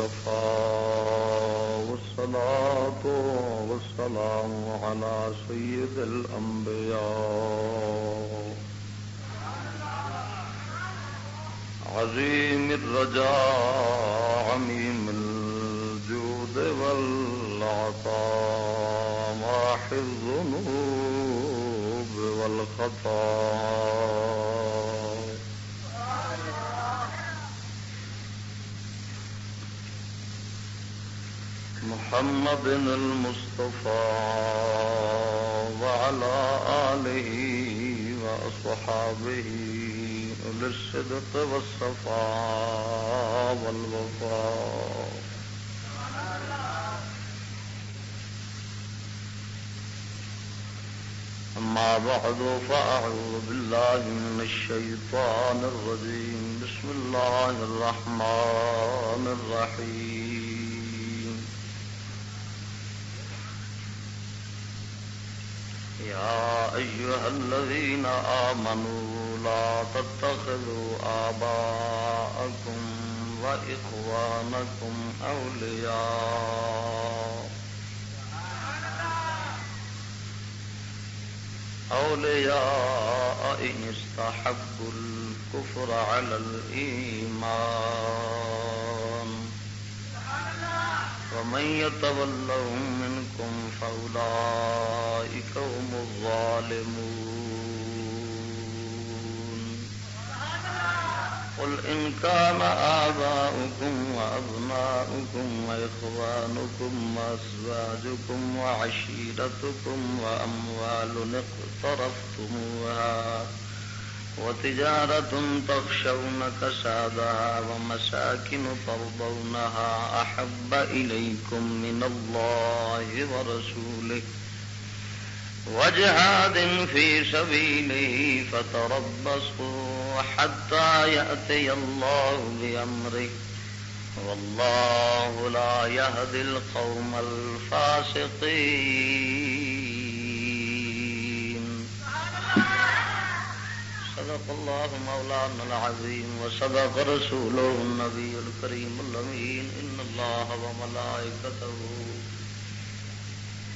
وكفى والصلاة والسلام على سيد الأنبياء. عظيم الرجاء عميم الجود والعطاء ماح الذنوب والخطاء. محمد المصطفى وعلى آله وأصحابه للصدق والصفاء والوفاء. أما بعد، فأعوذ بالله من الشيطان الرجيم. بسم الله الرحمن الرحيم. يا أيها الذين آمنوا لا تتخذوا آباءكم وإخوانكم أولياء أولياء إن استحبوا الكفر على الإيمان ومن يتولهم منكم فأولئك هم الظالمون. قل إن كان آباؤكم وأبناؤكم وإخوانكم وأزواجكم وعشيرتكم وأموال اقترفتموها وتجارة تخشون كسادها ومساكن ترضونها أحب إليكم من الله ورسوله وجهاد في سبيله فتربصوا حتى يأتي الله بأمره. والله لا يهدي القوم الفاسقين. صدق الله مولانا العظيم وصدق رسوله النبي الكريم الأمين. إن الله وملائكته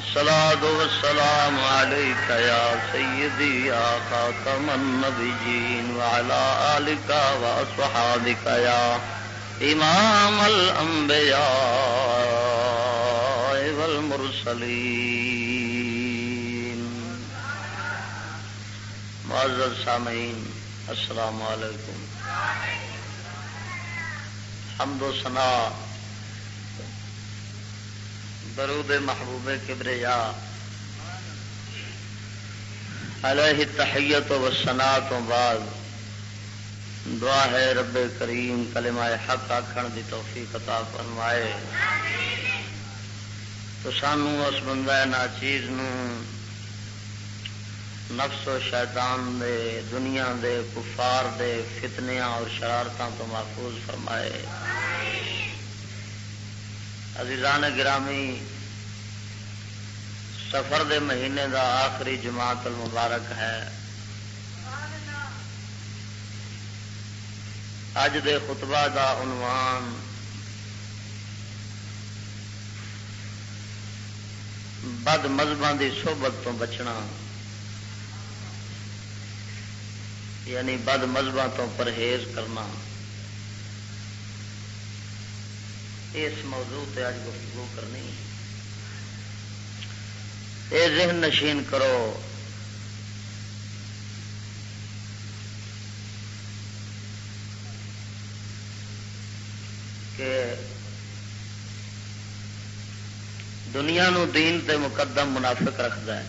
الصلاة والسلام عليك يا سيدي، يا خاتم النبيين، وعلى آلك وأصحابك يا إمام الأنبياء والمرسلين. معزز سامعين السلام عليكم حمد و ثناء درود محبوب کبریا۔ علیہ تحیت و سنا تو بعد دعا ہے رب کریم، کلمہ حق آخر دی توفیق عطا فرمائے۔ تو سانو اس بندہ نا چیز نفس و شیطان دے، دنیا دے، کفار دے، فتنیاں اور شرارتوں تو محفوظ فرمائے۔ عزیزان گرامی، سفر دے مہینے دا آخری جماعت المبارک ہے۔ اج دے خطبہ دا عنوان بد مذہب دی صحبت تو بچنا۔ یعنی بد مذہب تو پرہیز کرنا۔ اس موضوع تے اج گفتگو کرنی اے ذہن نشین کرو۔ کہ دنیا نو دین تے مقدم منافق رکھتا ہے۔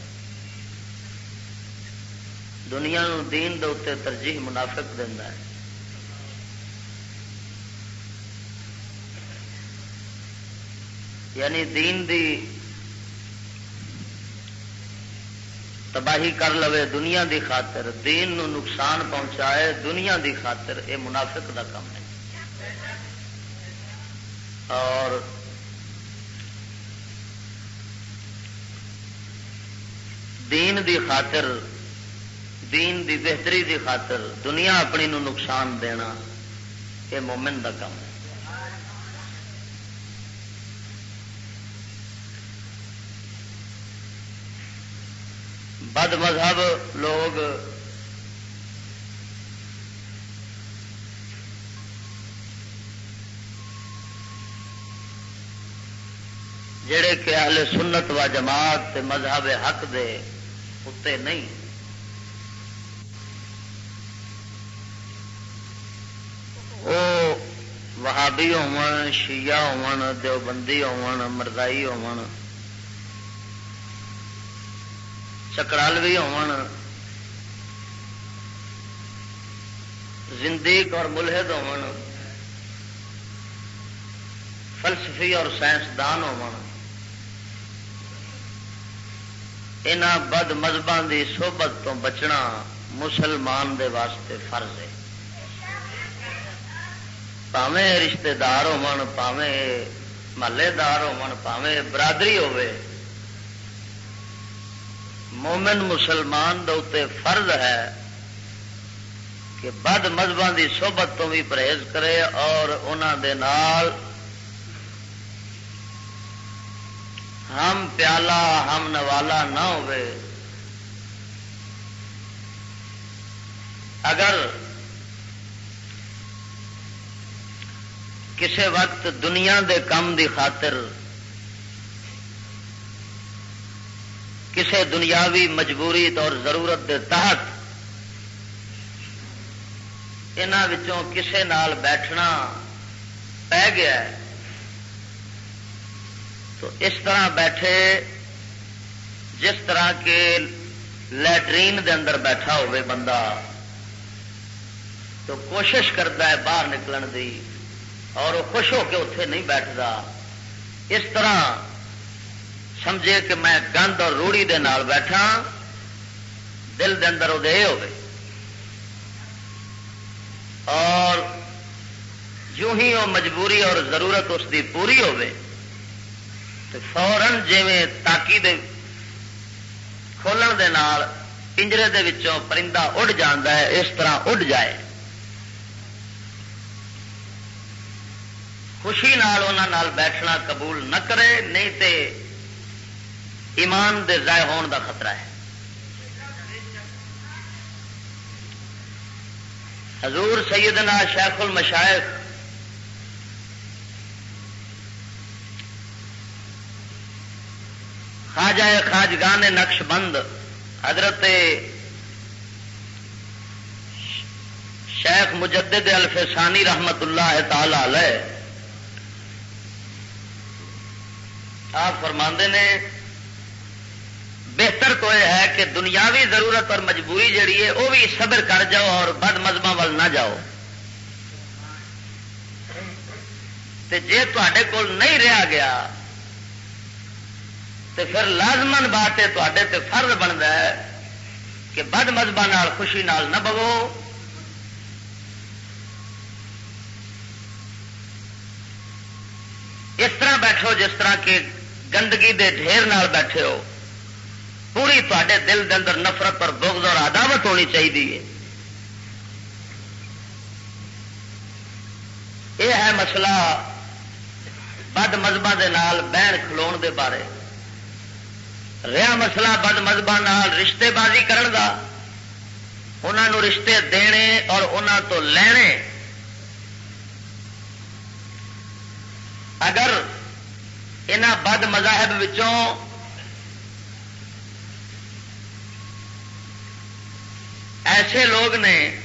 دنیا نو دین دے اتنے ترجیح منافق دینا ہے۔ یعنی دین دی تباہی کر لوے دنیا دی خاطر، دین نو نقصان پہنچائے دنیا دی خاطر، اے منافق دا کم ہے۔ اور دین دی خاطر، دین دی بہتری دی خاطر دنیا اپنی نو نقصان دینا یہ مومن دا کم ہے۔ بد مذہب لوگ جڑے کہ اہل سنت و جماعت مذہب حق دے اتنے نہیں۔ وہ وہابی ہون، شیعہ ہون، دیوبندی ہون، مردائی ہون چکرالوی ہون۔ زندیق اور ملحد ہون۔ فلسفی اور سائنسدان ہون۔ ان بد مذہبوں کی سوبت تو بچنا مسلمان دے واسطے فرض ہے۔ پاوے رشتے دار ہو محلے دار ہو برادری ہوے مومن مسلمان دے فرض ہے کہ بد مذہبوں کی سوبت تو بھی پرہیز کرے اور انہوں دے نال ہم پیالہ، ہم نوالا نہ ہوئے۔ اگر کسی وقت دنیا دے کم دی خاطر کسی دنیاوی مجبوری اور ضرورت دے تحت انہوں کسے نال بیٹھنا پی گیا ہے، تو اس طرح بیٹھے جس طرح کے لٹرین دے اندر بیٹھا ہوئے بندہ تو کوشش کرتا ہے باہر نکلن دی اور وہ خوش ہو کے اتے نہیں بیٹھتا۔ اس طرح سمجھے کہ میں گند اور روڑی دے نال بیٹھا، دل دے اندر وہ ہوگی اور جو ہی وہ مجبوری اور ضرورت اس کی پوری ہوے فورن جی تاکی دے کھولن دے نال پنجرے دے وچوں پرندہ اڈ جانا ہے، اس طرح اڈ جائے۔ خوشی نال نال بیٹھنا قبول نہ کرے، نہیں تے ایمان دے ضائع ہون دا خطرہ ہے۔ حضور سیدنا شیخ المشائخ خواجہ خاجگان نقش بند حضرت شیخ مجدد الفسانی رحمت اللہ تعالی علیہ، آپ فرماندے نے بہتر تو یہ ہے کہ دنیاوی ضرورت اور مجبوری جڑی ہے، وہ بھی صبر کر جاؤ اور بد مذہب وال نہ جاؤ۔ جی تے کول نہیں رہا گیا تو پھر لازمن بات ہے تے فرض بنتا ہے کہ بد مذہب خوشی نال نہ بگو اس طرح بیٹھو جس طرح کے گندگی دے ڈھیر نال بیٹھے ہو۔ پوری تے دل دے اندر نفرت اور بغض اور عداوت ہونی چاہیے یہ ہے مسئلہ بد مذہبہ دے نال بہن کھلو دے بارے۔ رہا مسئلہ بد مذہب رشتے بازی کرن دا۔ انہوں رشتے دینے اور انہوں تو لینے۔ اگر ان بد مذاہب ایسے لوگ نے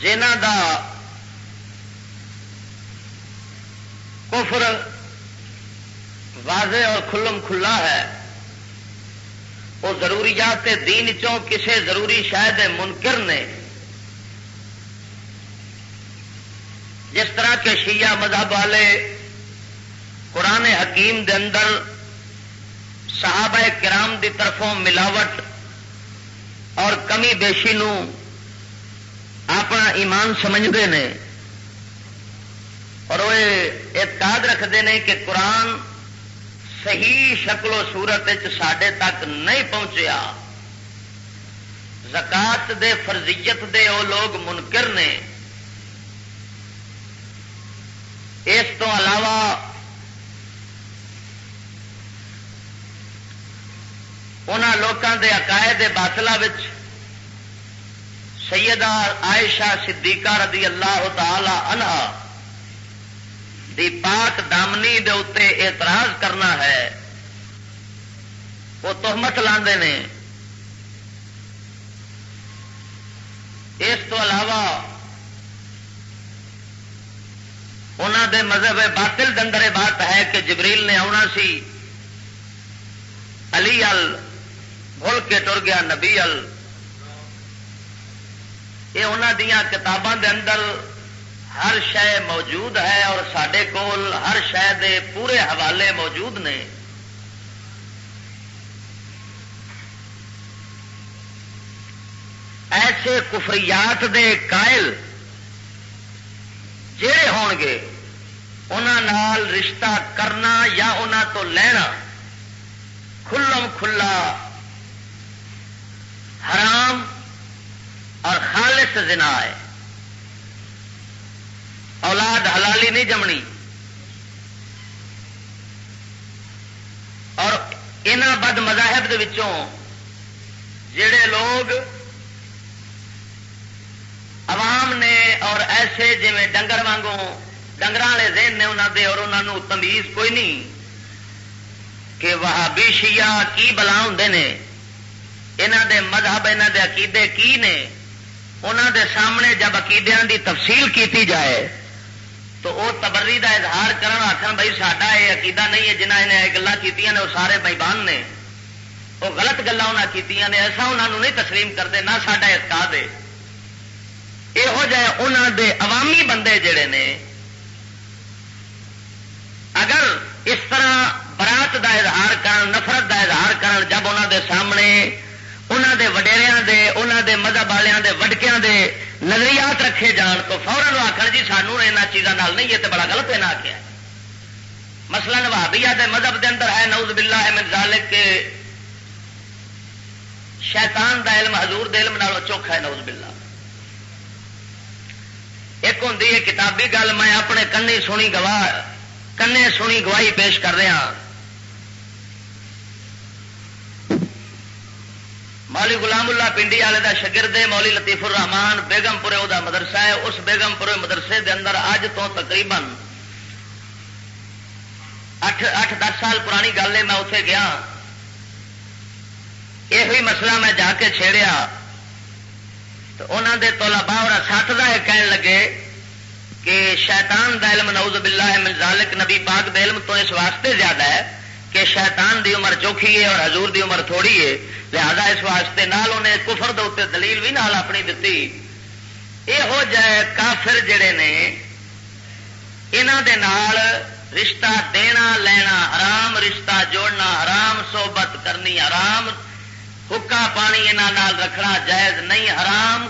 جنہ دا کفر واضح اور کھلم کھلا ہے، وہ ضروریات دین چوں کسے ضروری شاید منکر نے۔ جس طرح کے شیعہ مذہب والے قرآن حکیم دے اندر صحابہ کرام دی طرفوں ملاوٹ اور کمی بیشی نو اپنا ایمان سمجھتے ہیں۔ اور وہ اعتقاد رکھتے ہیں کہ قرآن صحیح شکل و صورت سڈے تک نہیں پہنچیا۔ زکات دے، فرضیت دے، وہ لوگ منکر نے اس تو علاوہ ان لوگوں کے عقائد باطلا سیدہ عائشہ صدیقہ رضی اللہ تعالی عنہ دی پاک دامنی دے اتنے اعتراض کرنا ہے، وہ تہمت لاندے نے۔ اس تو علاوہ انہوں دے مذہب باطل دندر بات ہے کہ جبریل نے آنا سی، علی ال بھول کے ٹر گیا نبی ال۔ یہ انہوں دیا کتاباں دے اندر ہر شہ موجود ہے اور سڈے کول ہر شہ دے پورے حوالے موجود نے۔ ایسے کفریات دے قائل جڑے ہون گے انہوں رشتہ کرنا یا انہوں تو لینا، کھلم کھلا حرام اور خالص زنا ہے۔ اولاد حلالی نہیں جمنی۔ اور انہ بد مذاہب جڑے لوگ عوام نے اور ایسے جی ڈنگر وانگوں ڈنگر والے ذہن نے انہوں دے اور انہوں تمیز کوئی نہیں کہ وہ شیعہ کی بلا ہوں نے۔ یہاں دے مذہب یہاں دے عقیدے کی نے؟ انہوں دے سامنے جب عقیدے دی تفصیل کیتی جائے، تو وہ تبری کا اظہار کرن آخر بھائی ساڈا یہ عقیدہ نہیں ہے جنہیں انہیں گلیں کی وہ سارے بائیبان نے۔ وہ غلط گلیں انہیں کی ایسا انہوں نہیں تسلیم کرتے، نہ ساڈا اعتقاد ہے۔ یہو جہ انہوں دے عوامی بندے جڑے نے، اگر اس طرح برات دا اظہار کرن، نفرت دا اظہار کرن، جب انہوں دے سامنے انہوں دے وڈیریا دے انہوں دے مذہب والوں دے وڈکیاں دے نظریات رکھے جان تو فورن آخر جی سانو یہاں چیزوں نہیں ہے تو بڑا گلط ہے نہ آخیا مسئلہ نوابیا دے مذہب دے اندر ہے نوز بلا ہے ذالک کے شیطان دا علم، حضور دے علم نالوں چوکھا ہے نوز بلا ایک ہوں کتابی گل میں اپنے کنے سنی گواہ، کنے سنی گواہی پیش کر رہا۔ مولی غلام اللہ پنڈی والے کا شگرد مولی لطیف الرحمان بیگم پورے وہ مدرسہ ہے، اس بیگم پورے مدرسے دے اندر اج تو تقریباً اٹھ اٹھ، دس سال پرانی گل ہے، میں اتے گیا۔ یہ مسئلہ میں جا کے چھیڑیا۔ تو انہوں دے تولا باہ سات کا یہ کہن لگے کہ شیطان دا علم نعوذ باللہ من ذالک، نبی پاک دے علم تو اس واسطے زیادہ ہے کہ شیطان دی عمر چوکھی ہے اور حضور دی عمر تھوڑی ہے، لہذا اس واسطے نال انہیں کفر دے دلیل بھی نال اپنی دتی۔ یہ جائے کافر جڑے نے انہوں دے نال رشتہ دینا، لینا حرام، رشتہ جوڑنا حرام، صحبت کرنی حرام، حکا پانی یہاں رکھنا جائز نہیں حرام،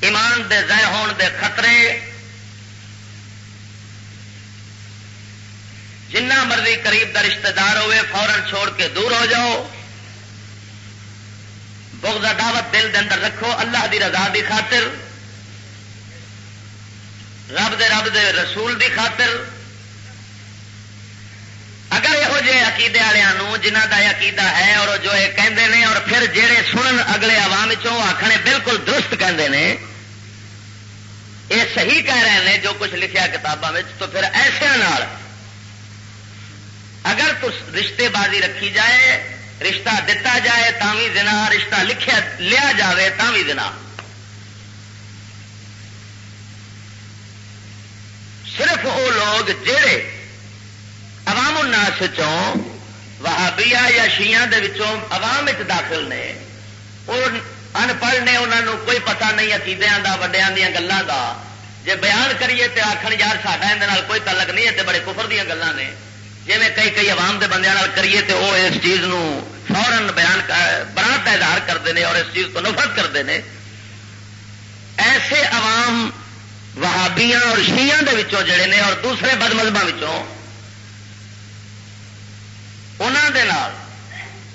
ایمان دے ضائع ہون دے خطرے جنہ مرضی قریب کا رشتے دار ہوے فورن چھوڑ کے دور ہو جاؤ۔ بغض دعوت دل دے اندر رکھو، اللہ دی رضا دی خاطر، رب دے رب دے رسول دی خاطر۔ اگر یہو جہ عقیدے والوں جنہ کا عقیدہ ہے اور جو یہ کہندے نے اور پھر جہے سنن اگلے عوام آخنے بالکل درست کہندے نے، یہ صحیح کہہ رہے ہیں جو کچھ لکھا کتابوں تو پھر ایسے اگر رشتے بازی رکھی جائے، رشتہ دتا جائے بھی دنا رشتہ لکھیا، لیا جائے بھی دنا صرف وہ لوگ جڑے عوام الناس چوں وہابیا یا شیعہ دے وچوں عوام داخل نے، وہ ان پڑھ نے انہوں کوئی پتہ نہیں، عقیدیاں دا، وڈیاں دیا گلوں دا۔ جے بیان کریے تے آخر یار ساڈا یہ کوئی تعلق نہیں ہے تے بڑے کفر دیا گلیں نے۔ جی میں کئی کئی عوام کے بندے کریے تو وہ اس چیز فورن بیان برات کا اظہار کرتے ہیں اور اس چیز کو نفرت کرتے ہیں ایسے عوام وہابیاں اور شیئن کے جڑے نے اور دوسرے بد مذہبوں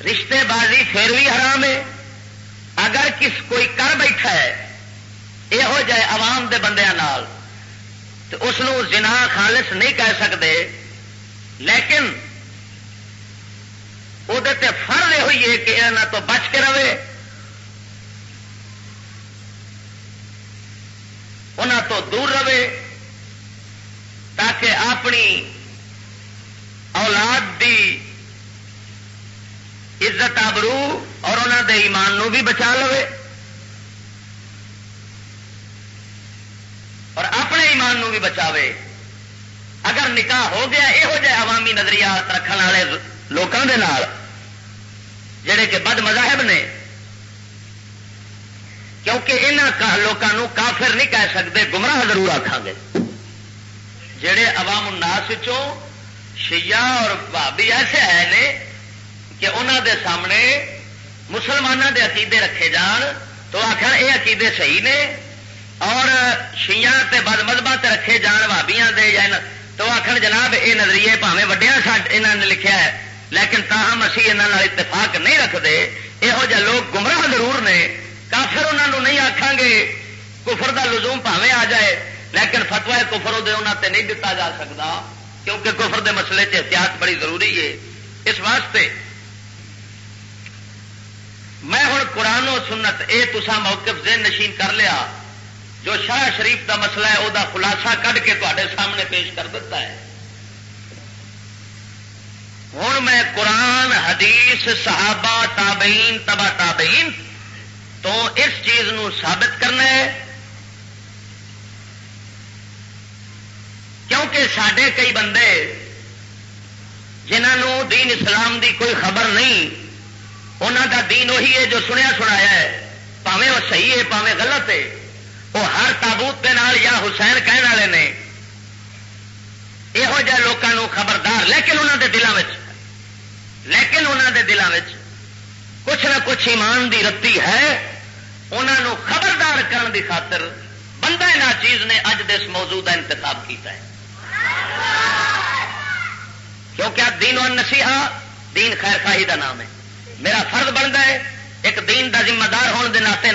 رشتے بازی پھر بھی حرام ہے۔ اگر کس کوئی کر بیٹھا ہے، یہو جائے عوام کے بندے تو اس جنا خالص نہیں کہہ سکتے۔ لیکن وہ فرض یہ ہوئی ہے کہ یہاں تو بچ کے رہے۔ انہوں تو دور رہے تاکہ اپنی اولاد دی عزت آبرو اور انہوں دے ایمان نو بھی بچا لو اور اپنے ایمان نو بھی بچاوے۔ اگر نکاح ہو گیا یہو جہ عوامی نظریات رکھنے والے لوگوں کے جڑے کہ بد مذاہب نے، کیونکہ یہاں لوگوں کافر نہیں کہہ سکتے، گمراہ ضرور آخان گے۔ جڑے عوام الناس شیعہ اور بھابی ایسے ہے نے کہ انہوں دے سامنے مسلمانوں دے عقیدے رکھے جان، تو آخر یہ عقیدے صحیح نے، اور شیعہ تے بد مذہبہ رکھے جان بھابیاں دے یا تو آخر جناب یہ نظریے پاوے وڈیا یہاں نے لکھا ہے۔ لیکن تاہم اسی یہاں اتفاق نہیں رکھتے یہو جہ لوگ گمراہ ضرور نے، کافر انہوں نہیں آخان گے کفر دا لزوم پاوے آ جائے۔ لیکن فتوا کفر انہوں تے نہیں دتا جا سکتا کیونکہ کفر دے مسئلے سے احتیاط بڑی ضروری ہے۔ اس واسطے میں ہوں قرآن و سنت، اے تسا موقف ذہن نشین کر لیا۔ جو شاہ شریف دا مسئلہ ہے وہ خلاصہ کھ کے تے سامنے پیش کر دیتا ہے۔ ہوں میں قرآن، حدیث، صحابہ، تابعین، تبا تابعین تو اس چیز نو ثابت کرنا ہے۔ کیونکہ سڈے کئی بندے جنہوں دین اسلام دی کوئی خبر نہیں انہوں دا دین وہی ہے جو سنیا سنایا ہے۔ پاوے وہ صحیح ہے پاوے غلط ہے۔ وہ ہر تابوت کے نال یا حسین کہنے والے نے، یہو جہ لوگوں خبردار، لیکن انہوں دے دلوں لیکن انہوں دے دلوں کچھ نہ کچھ ایمان دی رتی ہے۔ انہوں خبردار کرن دی خاطر بندہ نہ چیز نے اج دس موضوع کا انتخاب کیتا ہے۔ کیونکہ دین و نسیحا دین خیر خاہی دا نام ہے۔ میرا فرض بنتا ہے، ایک دین دا ذمہ دار ہونے کے ناطے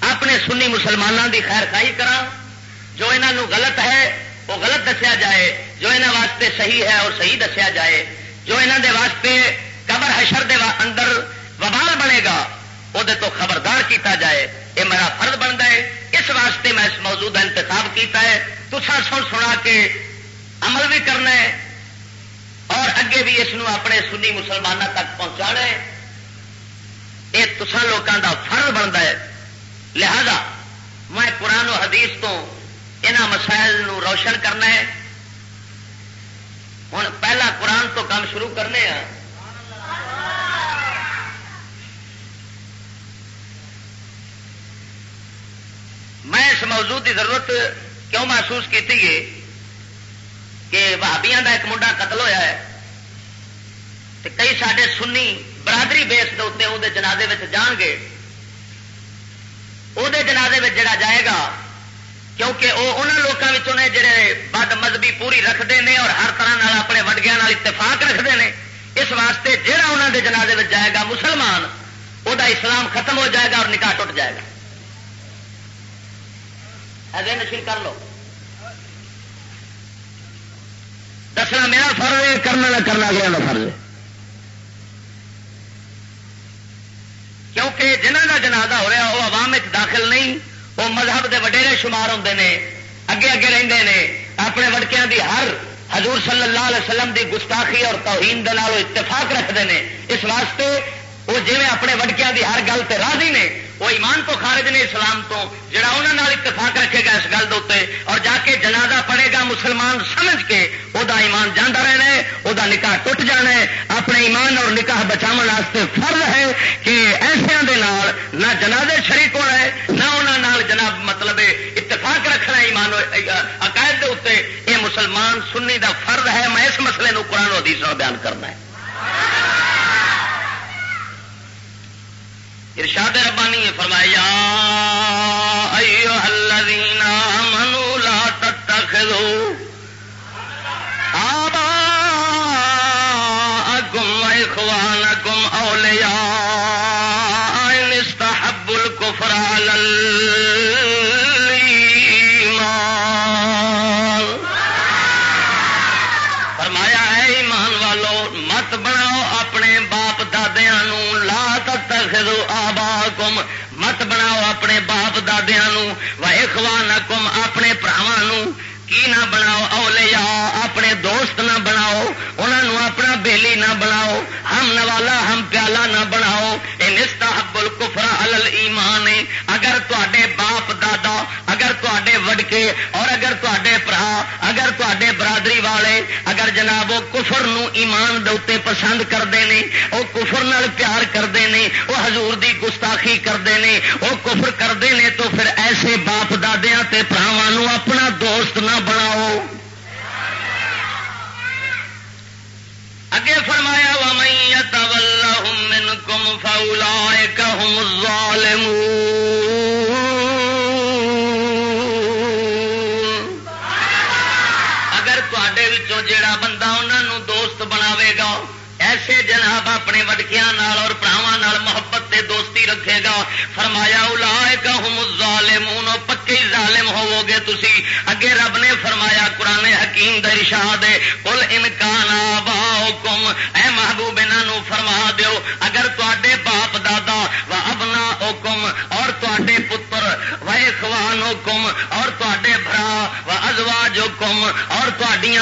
اپنے سنی مسلمانوں دی خیر خائی کرا جو انہوں غلط ہے، وہ غلط دسیا جائے۔ جو انہوں واسطے صحیح ہے اور صحیح دسیا جائے۔ جو انہوں دے واسطے قبر حشر دے اندر وبال بنے گا وہ تو خبردار کیتا جائے۔ یہ میرا فرض بنتا ہے۔ اس واسطے میں اس موضوع کا انتخاب کیتا ہے۔ تسا سن سنا کے عمل بھی کرنا ہے۔ اور اگے بھی اس اپنے سنی مسلمانوں تک پہنچا ہے۔ یہ تسان لوگوں کا فرض بنتا ہے۔ لہذا میں قرآن و حدیث تو یہاں مسائل نو روشن کرنا ہے۔ ہوں پہلا قرآن تو کام شروع کرنے ہیں میں اس موضوع کی ضرورت کیوں محسوس کی کہ بھابیاں کا ایک منڈا قتل ہویا ہے کئی سارے سنی برادری بیس کے اتنے وہ جنازے جان گے وہ جنازے جڑا جائے گا کیونکہ وہ انہوں لوگوں نے جڑے بد مذہبی پوری رکھتے ہیں اور ہر طرح اپنے وڈگیا اتفاق رکھتے ہیں اس واسطے جہاں انہوں کے جنازے جائے گا مسلمان وہ اسلام ختم ہو جائے گا اور نکاح ٹوٹ جائے گا ایسے نشیل کر لو دسنا میرا فرض ہے کرنا نہ کرنا گیا فرض ہے کیونکہ جنہ کا جنازہ ہو رہا وہ عوام داخل نہیں، وہ مذہب کے وڈیرے شمار ہوتے ہیں اگے اگے رہتے ہیں اپنے وڑکیاں دی ہر حضور صلی اللہ علیہ وسلم دی گستاخی اور توہین دے اتفاق رکھتے ہیں اس واسطے وہ جی اپنے وڑکیاں دی ہر گل سے راضی نے وہ ایمان تو خارج نے اسلام تو، جڑا انہوں اتفاق رکھے گا اس گل دے اور جا کے جنازہ پڑے گا مسلمان سمجھ کے، وہ ایمان جانا رہنا ہے، وہ نکاح ٹوٹ جانا ہے۔ اپنے ایمان اور نکاح بچاؤ واسطے فرض ہے کہ ایسے نہ جنازے شریک ہونا ہے، نہ انہوں جناب مطلب اتفاق رکھنا ایمان عقائد کے اتنے یہ مسلمان سنی دا فرد ہے، میں اس مسئلے نو قرآن حدیث بیان کرنا ہے۔ ارشاد ربانی نے فرمایا الذین آمنوا لا تتخذوا آباءکم و اخوانکم اولیاء ان استحبوا الكفر علی دادیا واحوان کم اپنے پراواں کی نہ بناؤ اولیا اپنے دوست نہ بناؤ انہوں اپنا بیلی نہ بناؤ ہم نوالا ہم پیالہ نہ بناؤ یہ نستا حبل کفرا الل ایمان اگر تے باپ دادا اگر تے وڈکے اور اگر تے برا اگر تے برادری والے اگر جناب وہ کفر نو ایمان دے پسند کرتے ہیں وہ کفر نال پیار کرتے ہیں وہ حضور گستاخی کرتے ہیں، وہ کفر کرتے ہیں، تو پھر ایسے باپ دادیا پراواں اپنا دوست نہ بناؤ۔ اگے فرمایا، وَمَن يَتَوَلَّهُم مِّنكُمْ کم فرمایا الا ہم ظالمون پکے ظالم ہوو گے تسی۔ اگے رب نے فرمایا، قرآن حکیم درشا دے کل انکان باؤ اے محبوب نو فرما دیو، اگر تے باپ دادا و ابنا حکم اور تے پتر و اخوان حکم اور تے برا و ازواج حکم اور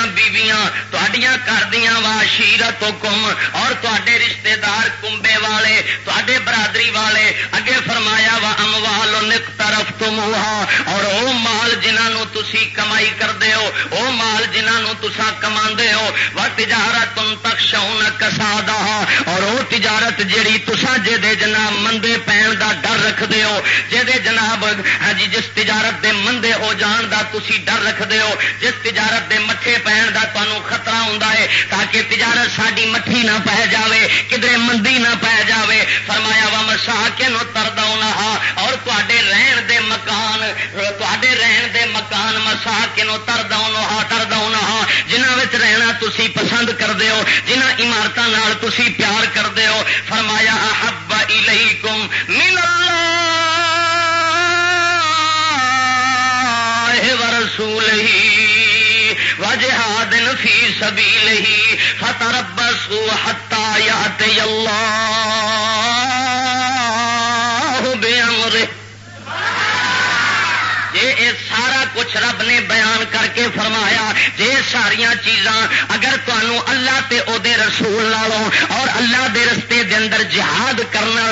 بیویاں گھر دیا وا شیرت حکم اور تے رشتے دار کمبے والے تے برادری والے اگے فرمایا وا اموال نک طرف تم اور او مال جنہوں تسی کمائی کرتے ہو او مال جنہوں تسا کما ہو وہ تجارت تم تک شون کسا اور وہ تجارت جیڑی تسا جے جناب مندے پین دا ڈر رکھتے ہو جے جناب ہاں جی جس تجارت دے مندے ہو جان دا تسی ڈر رکھ رکھتے ہو جس تجارت دے مٹھے پہن دا تمہوں خطرہ ہوں تاکہ تجارت ساری مٹھی نہ پہ جاوے کدھر مندی نہ پی جاوے فرمایا وا مسا کے نو تردا اور تے رہن دے مکان تے رہن دے مکان مسا کے نو تردا تردا جنہ رہنا تسی پسند کرتے ہو جنہ عمارتوں تسی پیار کرتے ہو فرمایا احب الیکم من اللہ ورسول فی سبیل ہی فتربصوا حتا یا اللہ کچھ رب نے بیان کر کے فرمایا جی ساریا چیزاں اگر تمہوں اللہ تے او دے رسول لالوں اور اللہ دے رستے دے اندر جہاد کرنے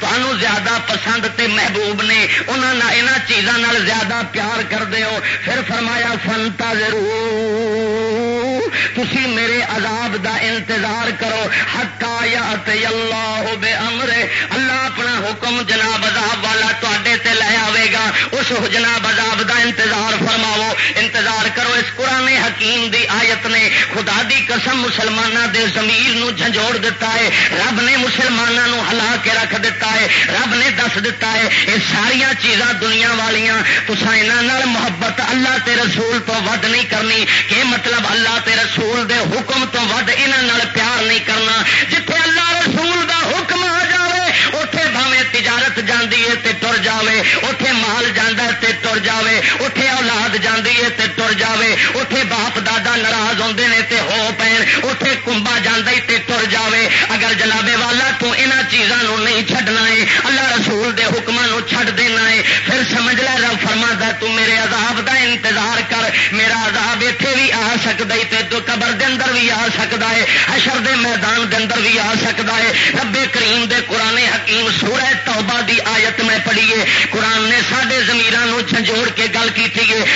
تمہوں زیادہ پسند تے محبوب نے انہوں یہاں چیزوں زیادہ پیار کر ہو۔ پھر فرمایا فنتا ضرور تھی میرے عذاب دا انتظار کرو۔ حقا یا اللہ بے امرے اللہ اپنا حکم جناب عذاب والا تے لے آئے گا۔ اس جناب عذاب دا انتظار فرماو انتظار کرو اس قرآن حکیم دی آیت نے خدا دی قسم مسلمانوں دے زمین نو جھنجوڑ دیتا ہے، رب نے مسلمانوں ہلا کے رکھ دیتا ہے، رب نے دس دیتا ہے، یہ ساریا چیزاں دنیا والیاں تسا یہاں محبت اللہ تے رسول تو ود نہیں کرنی، کہ مطلب اللہ تے رسول دے حکم تو ود یہاں پیار نہیں کرنا، جتھے اللہ رسول دا حکم آ جائے اتے بھاوے تجارت جاندی ہے تے تر جاوے اتے مال جانا تے تر جاوے اتے اولاد جاندی ہے تے تر جاوے اتے باپ دادا ناراض ہوتے ہیں تے ہو پین اتے کمبا جانا تے تر جاوے۔ اگر جنابے والا تو یہاں چیزوں نہیں چھڈنا ہے، اللہ رسول دے حکموں چھڈ دینا ہے پھر سمجھ لے، رب فرما دا تو میرے عذاب دا انتظار کر۔ میرا عذاب اتنے بھی آ سکتا ہے، تے تو قبر دے اندر بھی آ سکتا ہے، حشر دے میدان دے اندر بھی آ سکتا ہے۔ رب کریم دے قرآن حکیم سورہ توبہ دی آیت میں پڑھیے۔ قرآن نے سارے زمیران جھنجوڑ کے گل کی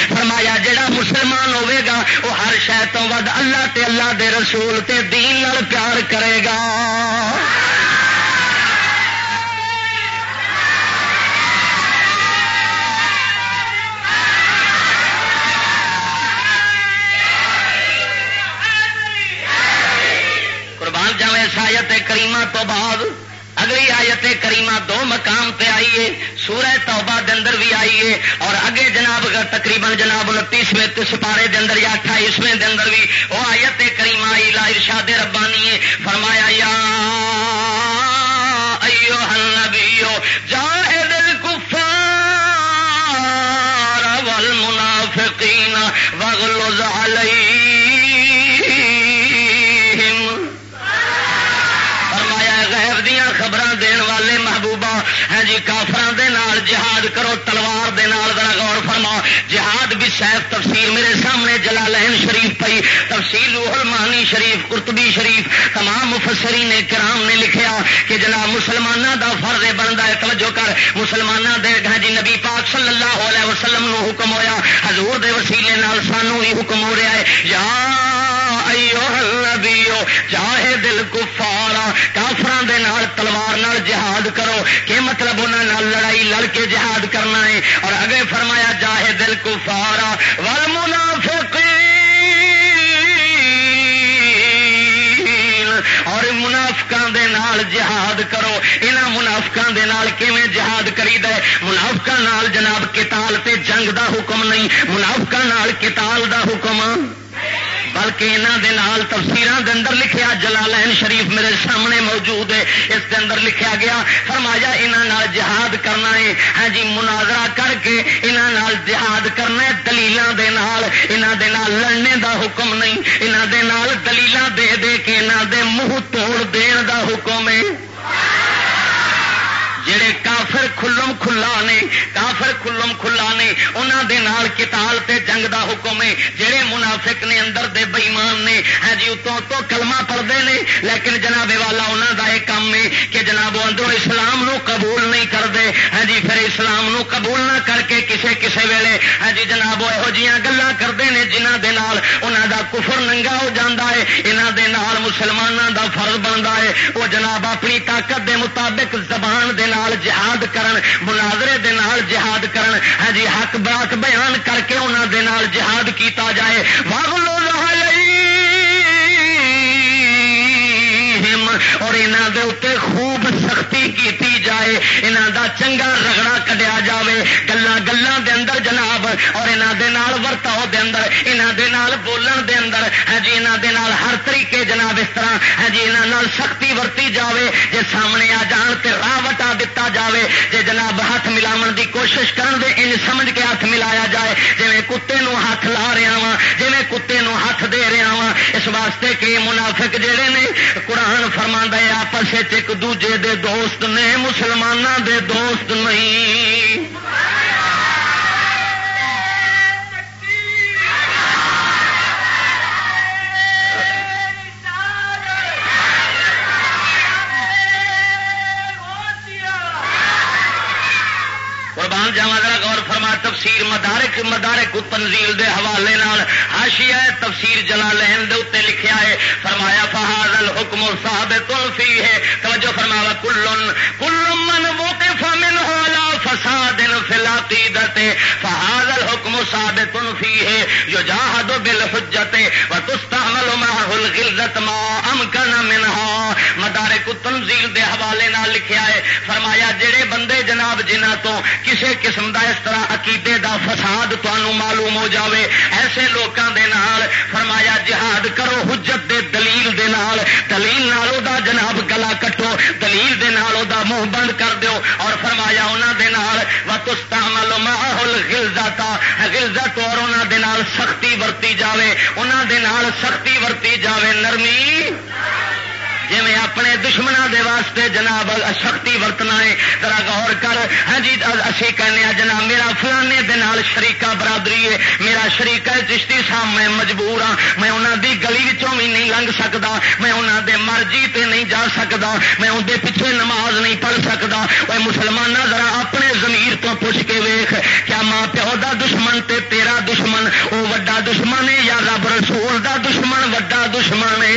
فرمایا، جڑا مسلمان ہوے گا وہ ہر شہ تو ود اللہ تے اللہ دے رسول تے دین نال پیار کرے گا۔ کریمہ تو بعد، اگلی آیت کریمہ دو مقام پہ آئیے، سورہ توبہ دے اندر بھی آئیے، اور اگے جناب تقریباً جناب انتیسویں سپارے دے اندر یا اٹھائیسویں دے اندر بھی وہ آیت کریمہ آئی، لا ارشاد ربانی فرمایا یا کافران دے نال جہاد کرو، تلوار دے نال ذرا غور فرما جہاد بھی سیف تفسیر میرے سامنے جلالین شریف پئی۔ تفسیر روح المانی شریف، قرطبی شریف، تمام مفسرین کرام نے لکھیا کہ جناب مسلمانوں دا فرض بنتا ہے۔ توجہ کر مسلمانوں دے ہاں جی نبی پاک صلی اللہ علیہ وسلم نو حکم ہویا۔ حضور دے وسیلے نال سانو ہی حکم ہو رہا ہے۔ یا ایوہ چاہے دل کفارا کافران دے نال تلوار نال جہاد کرو۔ کہ مطلب انہوں لڑائی لڑ کے جہاد کرنا ہے؟ اور اگے فرمایا، جاہے دل کو فارا ول اور منافقوں دے نال جہاد کرو۔ یہاں منافقوں دے نال کیویں جہاد کری دے منافقوں نال جناب کتال تے جنگ دا حکم نہیں۔ منافقوں نال کتال دا حکم بلکہ یہاں دے نال تفسیران دے اندر لکھیا جلالین شریف میرے سامنے موجود ہے۔ اس کے اندر لکھیا گیا، فرمایا یہاں جہاد کرنا ہے۔ ہاں جی مناظرہ کر کے یہاں جہاد کرنا ہے۔ دلیلوں دے نال یہاں دے نال لڑنے دا حکم نہیں۔ یہاں دے نال دلیل دے دے کے یہاں دے منہ توڑ دین دا حکم ہے۔ جڑے کافر کھلم کھلا نے، کافر کھلم کھلا نے انہوں دے نال کتال تے جنگ دا حکم ہے۔ جڑے منافق نے اندر دے بئیمان نے ہاں جی اتوں تو کلمہ پڑھتے ہیں لیکن جناب والا انہوں دا ایک کام ہے کہ جناب اندروں اسلام نو قبول نہیں کرتے۔ ہاں جی پھر اسلام نو قبول نہ کر کے کسے کسے ویلے ہاں جی جناب یہو جہاں گلیں کرتے ہیں جنہ دے نال انہوں دا کفر ننگا ہو جاتا ہے یہاں دے نال مسلمانوں دا فرض بنتا ہے۔ وہ جناب اپنی طاقت دے مطابق زبان دے نال جہاد کرن، مناظرے دے نال جہاد کرن۔ ہاں جی حق بات بیان کر کے انہوں دے نال جہاد کیتا جائے۔ واہ لو اور یہاں دے اتنے خوب سختی کیتی جائے یہاں دا چنگا رگڑا کڈیا جائے گلا گلوں دے اندر جناب، اور یہاں دے نال ورتاؤ دے اندر یہاں دے نال بولن دے اندر۔ ہے جی یہاں دے نال ہر طریقے جناب اس طرح ہے جی یہاں سختی ورتی جاوے۔ جے سامنے آ جان تے راہ وٹا دتا جاوے، جے جناب ہاتھ ملاو دی کوشش کرن دے ان سمجھ کے ہاتھ ملایا جائے۔ جی کتے نو ہاتھ لا رہا وا جی کتے نو ہاتھ دے رہا وا اس واسطے کہ منافق جڑے نے قرآن فرما ہے آپس ایک دوجے دے دوست نے مسلمانوں دے دوست نہیں۔ قربان جاوا ذرا غور فرما، تفسیر مدارک مدارک تنزیل دے حوالے نال ہاشیا تفسیر جلالین دے اتنے لکھیا ہے، فرمایا فہاد الحکم ثابت فی ہے توجہ فرماوا کلن کل من وقف منه على فساد فی العقیدت فہاد الحکم ثابت فی ہے یجاہد بالحجت وتستعمل معه الغلظت ما امکن منها۔ مدارک تنزیل دے حوالے نال لکھیا ہے، فرمایا، جڑے بندے جناب جنہ تو کسی قسم دا اس طرح عقیدے دا فساد تمہوں معلوم ہو جاوے۔ ایسے لوگوں دے نال فرمایا جہاد کرو، حجت دے دلیل دے نال۔ دلیل نالو دا جناب گلا کٹو، دلیل دے نالو دا منہ بند کر دیو۔ اور فرمایا انہوں دے نال، وتستعمل معه الغلظت غلظت اور انہوں دے نال سختی ورتی جاوے۔ انہوں دے نال سختی ورتی جاوے نرمی۔ جی اپنے دشمنوں دے واسطے جناب شکتی ورتنا ہے۔ ذرا غور کر۔ ہاں جی اسی کہنے جناب، میرا فلانے دے نال شریقہ برادری ہے۔ میرا شریقہ چشتی صاحب، میں مجبور ہاں۔ میں انہوں دی گلی بھی نہیں لنگ سکتا میں انہوں دے مرضی تے نہیں جا سکتا میں اندر پیچھے نماز نہیں پڑھ سکتا وہ مسلمان ذرا اپنے زمیر تو پوچھ کے ویخ کیا ماں پیو دا دشمن تے تیرا دشمن؟ وہ وڈا دشمن ہے یا رب رسول دا دشمن؟ وڈا دشمن ہے۔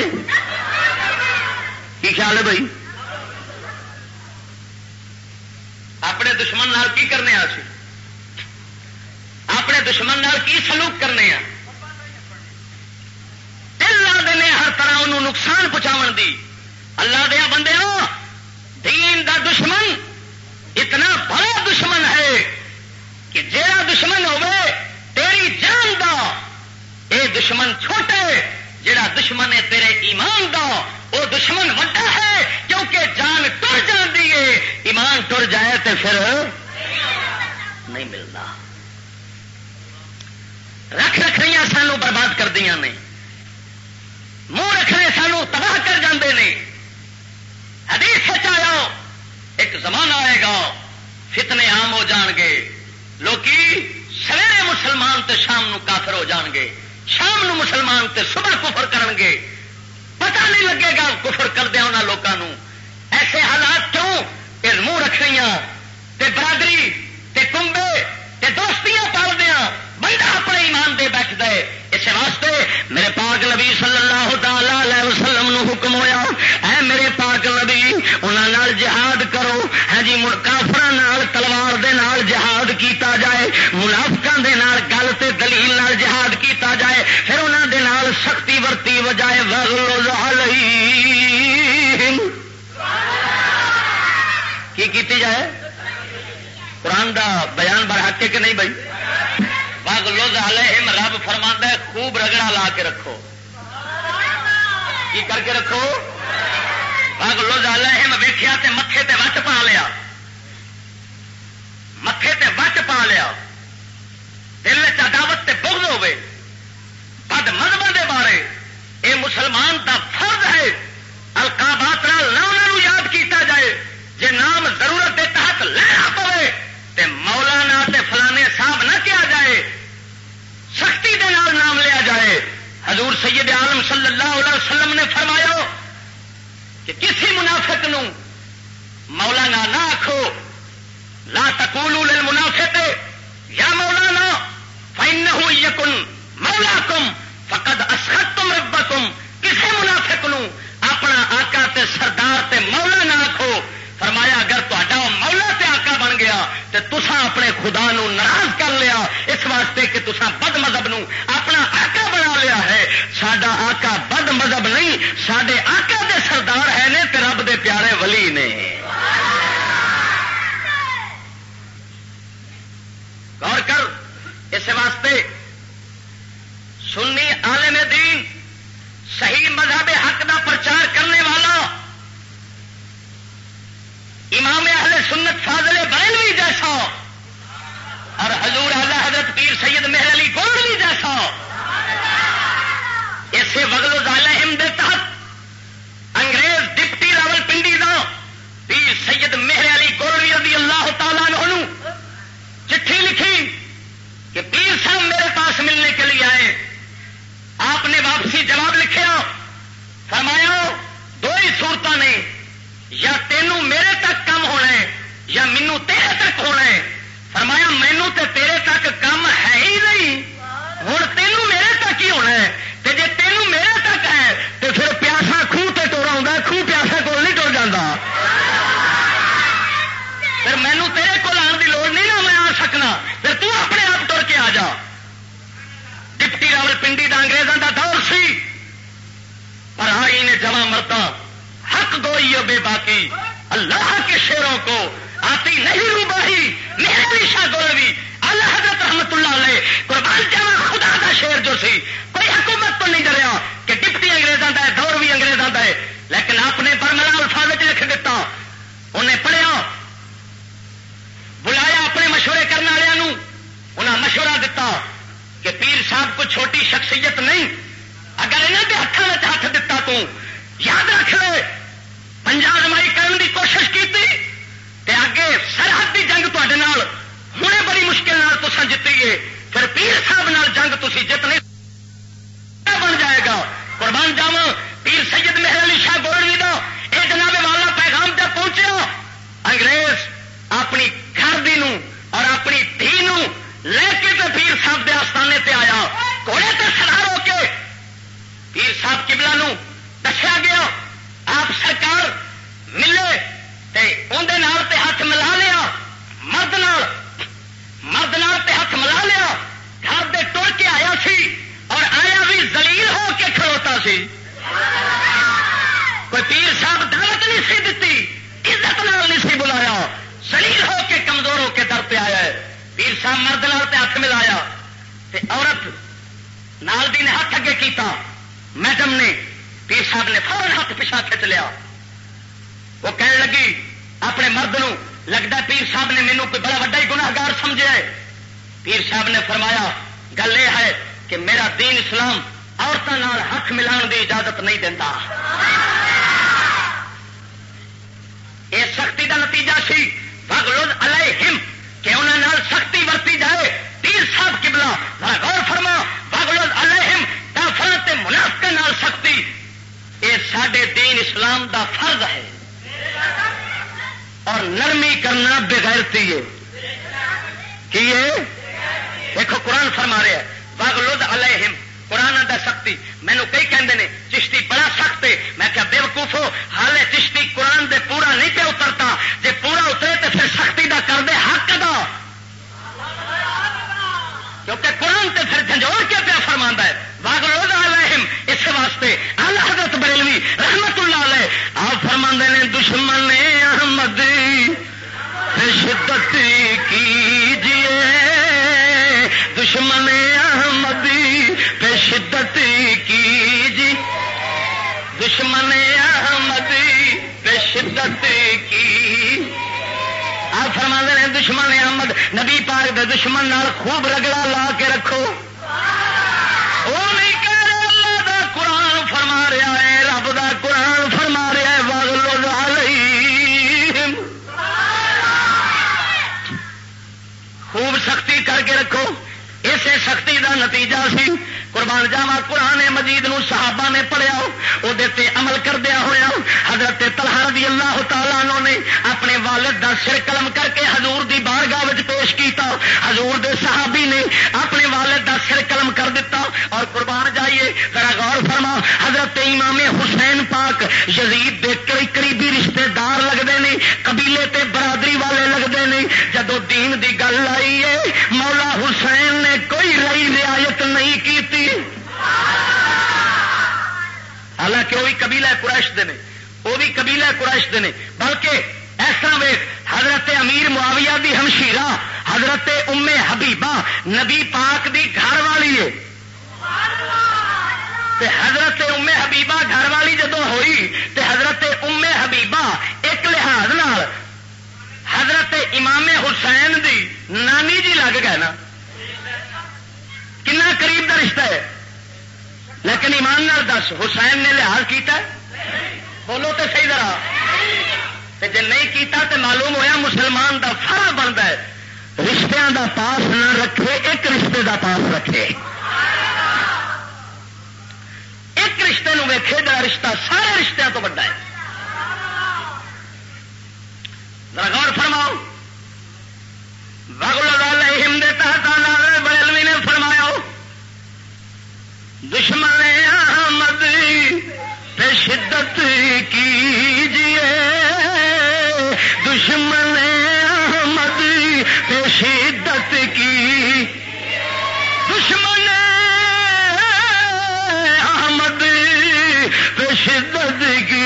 کی خیال ہے بھائی؟ اپنے دشمن نال کی کرنے آ اپنے دشمن نال کی سلوک کرنے آ؟ دل لا دینے ہر طرح انہوں نقصان پہنچاؤ دی۔ اللہ دیا بندے دین دا دشمن اتنا بڑا دشمن ہے کہ جہاں دشمن ہوئے تیری جان دا۔ اے دشمن چھوٹے جڑا دشمن ہے تیرے ایمان دا۔ وہ دشمن وڈا ہے کیونکہ جان ٹر جاتی ہے، ایمان ٹر جائے تو پھر نہیں ملتا رکھ رکھنی سانو برباد کر دیا نے۔ منہ رکھنے سانو تباہ کر جاندے نے۔ حدیث سچ آیا، ایک زمانہ آئے گا، فتنے عام ہو جان گے۔ لوکی سویرے مسلمان تے شام نو کافر ہو جان گے۔ شام نو مسلمان تے صبح کفر کرن گے۔ پتہ نہیں لگے گا کفر کردیا ان انہوں لوگوں ایسے حالات کیوں؟ کہ منہ رکھنیاں تے برادری، تے کمبے تے دوستیاں پال دیا بندہ اپنے ایمان دے بیٹھ دے اس واسطے میرے پاک نبی صلی اللہ تعالی وسلم نو حکم ہویا، اے میرے پاک نبی انہوں جہاد کرو۔ ہے جی کافر تلوار دے نال جہاد کیتا جائے منافقوں دے نال گل تے دلیل نال جہاد کیتا جائے، پھر انہوں دے نال سختی ورتی وجائے کی کیتی جائے؟ قرآن دا بیان برحق کے کہ نہیں بھائی؟ باغ لوز علیہم رب فرما ہے، خوب رگڑا لا کے رکھو۔ کی کر کے رکھو؟ باغ لوز علیہم ویخیا تے متے تے وٹ پا لیا۔ متے تے وٹ پا لیا۔ دل چاوت تے بغض ہوے بد مذہب دے بارے اے مسلمان دا فرض ہے۔ القابات نام یاد کیتا جائے۔ جے نام ضرورت کے تحت لینا پوے۔ تے مولانا تے فلانے صاحب نہ کیا جائے، سختی دے نال نام لیا جائے۔ حضور سید عالم صلی اللہ علیہ وسلم نے فرمایا کہ کسی منافق نو مولانا نہ آخو لا تقولوا للمنافق، یا مولانا، فإنه يكن مولاكم فقد اسخطتم ربكم کسی منافق نو اپنا آقا تے سردار تے مولا نہ آخو فرمایا اگر تا تو تسا اپنے خدا نو ناراض کر لیا۔ اس واسطے کہ تسا بد مذہب نو اپنا آقا بنا لیا ہے۔ سڈا آقا بد مذہب نہیں سڈے آقا دے سردار ہے نے تے رب دے پیارے ولی نے۔ غور کر، اس واسطے سنی عالم دین صحیح مذہب حق دا پرچار کرنے والا امام اہل سنت فاضل بریلوی جیسا اور حضور اعلی حضرت پیر سید مہر علی گولوی جیسا اسے وغل ظالم دے تحت انگریز ڈپٹی راول پنڈی دا پیر سید مہر علی گولوی رضی اللہ تعالیٰ نے چٹھی لکھی کہ پیر صاحب میرے پاس ملنے کے لیے آئے۔ آپ نے واپسی جواب لکھا فرمایا دو ہی صورتوں نے یا تینوں میرے تک کم ہونا ہے یا مینو تیرے تک ہونا ہے؟ فرمایا مینو تے تیرے تک کم ہے ہی نہیں۔ ہوں تینوں میرے تک ہی ہونا ہے۔ تے جے تینوں میرے تک ہے تو پھر پیاسا خوہ تے ٹور آ خوہ پیاسا کول نہیں ٹر جاتا پھر مینو تیرے کول آن کی لوڑ نہیں نا میں آ سکنا۔ پھر تو اپنے آپ ٹر کے آ جا۔ ڈپٹی راول پنڈی کا انگریزوں کا دور سی۔ پر آئی نے جمع مرتا حق گوئی بے باقی۔ اللہ کے شیروں کو آتی نہیں روباہی میرے شاہ گولوی اللہ حضرت رحمت اللہ علیہ، قربان جانا خدا کا شیر جو سی، کوئی حکومت تو نہیں ڈریا کہ ڈپٹی انگریزوں کا ہے دور بھی انگریزوں کا ہے۔ لیکن آپ نے برملا الفاظ لکھ دیتا انہیں پڑھیا۔ بلایا اپنے مشورے کرنے والوں انہیں مشورہ دیتا کہ پیر صاحب کو چھوٹی شخصیت نہیں۔ اگر انہوں کے ہاتھوں میں ہاتھ دیتا تو یاد رکھ لے۔ پنجاب رمائی کرنے کی کوشش کی اگے سرحد کی جنگ تے ہوں بڑی مشکل تو جیتی پھر پیر صاحب نال جنگ تھی جت نہیں بن جائے گا؟ قربان جام پیر سید مہر علی شاہ گولوی کا یہ جناب والا پیغام جب پہنچا انگریز اپنی گھر اور اپنی دھی لے تے برادری والے لگتے ہیں جدو دین دی گل آئی ہے، مولا حسین نے کوئی رئی رعایت نہیں کی حالانکہ وہ بھی قبیلہ قریش دے وہ بھی قبیلہ قریش دے بلکہ ایسا وے حضرت امیر معاویہ دی ہمشیرہ، حضرت ام حبیبہ، نبی پاک دی گھر والی ہے۔ حضرت ام حبیبہ گھر والی جدو ہوئی، تے حضرت ام حبیبہ ایک لحاظ نال حضرت امام حسین دی نانی جی لگ گئے نا۔ کنا قریب کا رشتہ ہے۔ لیکن ایمان نال دس، حسین نے لحاظ کیتا ہے۔ بولو تو صحیح طرح جی نہیں کیتا تو معلوم ہویا مسلمان دا فرا بنتا ہے۔ رشتہ دا پاس نہ رکھے، ایک رشتے دا پاس رکھے۔ ایک رشتے نو ویکھے جا رشتہ سارے رشتہ تو بڑا ہے۔ غور فرماؤ۔ بگل تحت بریلوی نے فرمایا۔ دشمن احمد پہ شدت کیجیے۔ دشمن احمد پہ شدت کی دشمن احمد پہ شدت کیجیے۔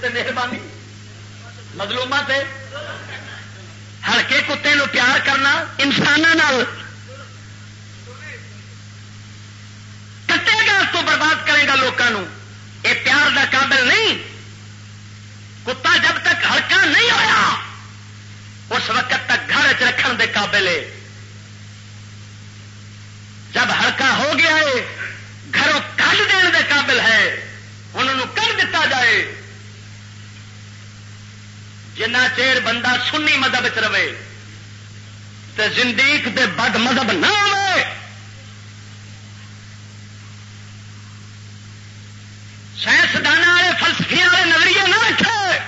تے مہربانی مظلومہ تے۔ ہلکے کتے نو پیار کرنا انسانوں کٹے گا تو برباد کرے گا لوگوں یہ پیار دا قابل نہیں۔ کتا جب تک ہلکا نہیں ہوا اس وقت تک گھر چ رکھن دے قابل ہے۔ جب ہلکا ہو گیا ہے، گھروں کل دین دے قابل ہے۔ انہوں کر دیتا جائے۔ جنا چیر بندہ سنی مذہب چ رہے تو زندیق دے بد مذہب نہ ہو سائنسدان والے فلسفے والے نظریے نہ رکھے۔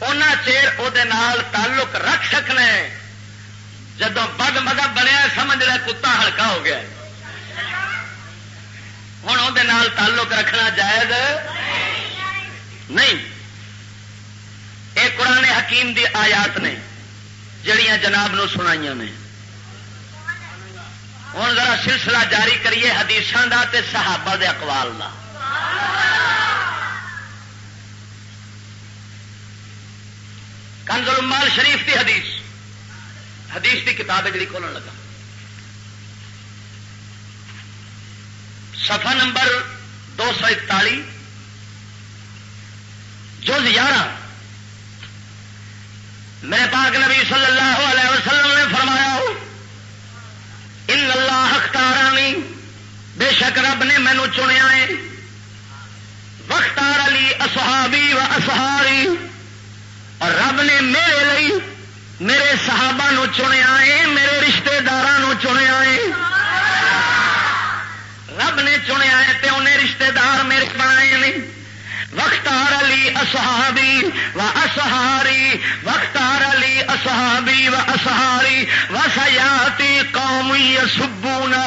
ان چیر وہ تعلق رکھ سکنے جدو بد مذہب بنیا، سمجھ رہا کتا ہلکا ہو گیا۔ ہوں وہ تعلق رکھنا جائز۔ نہیں۔ یہ قرآن حکیم دی آیات نے جڑیاں جناب نو سنائی نے۔ ہوں ذرا سلسلہ جاری کریے حدیثوں کا صحابہ دے اقوال کا کنزل مال شریف کی حدیث۔ حدیث کی کتاب ہے جی کھولن لگا۔ سفا نمبر دو سو اکتالی۔ جز یارہ۔ میرے پاک نبی صلی اللہ علیہ وسلم نے فرمایا ان اللہ اختارانی، بے شک رب نے مینو چنیا ہے۔ وختار علی، اصحابی و اصہاری اور رب نے میرے لئی میرے صحابہ نو چنیا ہے، میرے رشتے دار چنیا ہے۔ رب نے چنیا ہے تے انہیں رشتے دار میرے بنائے نہیں وختار علی اصحابی و اصہاری وختار علی اصحابی و اصہاری و سیاتی قومی سبو نہ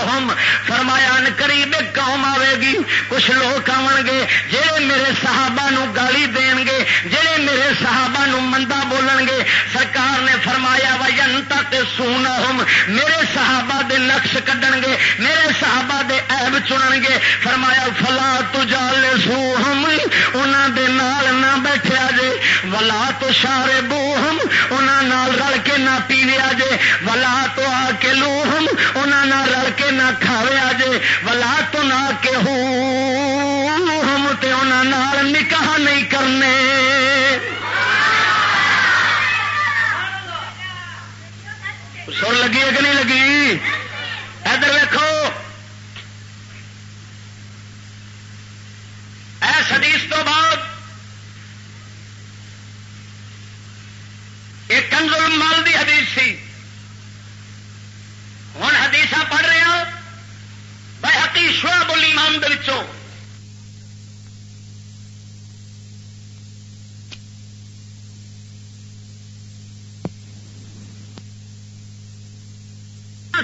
فرمایا قریب قوم آئے گی، کچھ لوگ آن گے جہے میرے صحابہ نو گالی دین گے جہے میرے صحابہ نو مندا بولن گے سرکار نے فرمایا و جنتا تے سونا ہم میرے صحابہ دے نقش کڈن گے میرے صحابہ دے عیب چنن گے فرمایا، فلا تجال سو ہم انہاں دے نال نہ بیٹھیا جے۔ ولا تو شارے بو ہم انہوں رل کے نہ پیویا جے۔ ولا تو آ کے لو ہم انہوں رل کے نہ کھاویا جے۔ ولا تو نہ کے ہو ہم تے انہوں نکاح نہیں کرنے۔ سر لگی ہے کہ نہیں لگی؟ ادھر ویکو ایس حدیث تو بعد ایک کنزل مال دی حدیث سی۔ ہوں حدیث پڑھ رہے ہیں بھائی حقی شوہ بولی مان دوں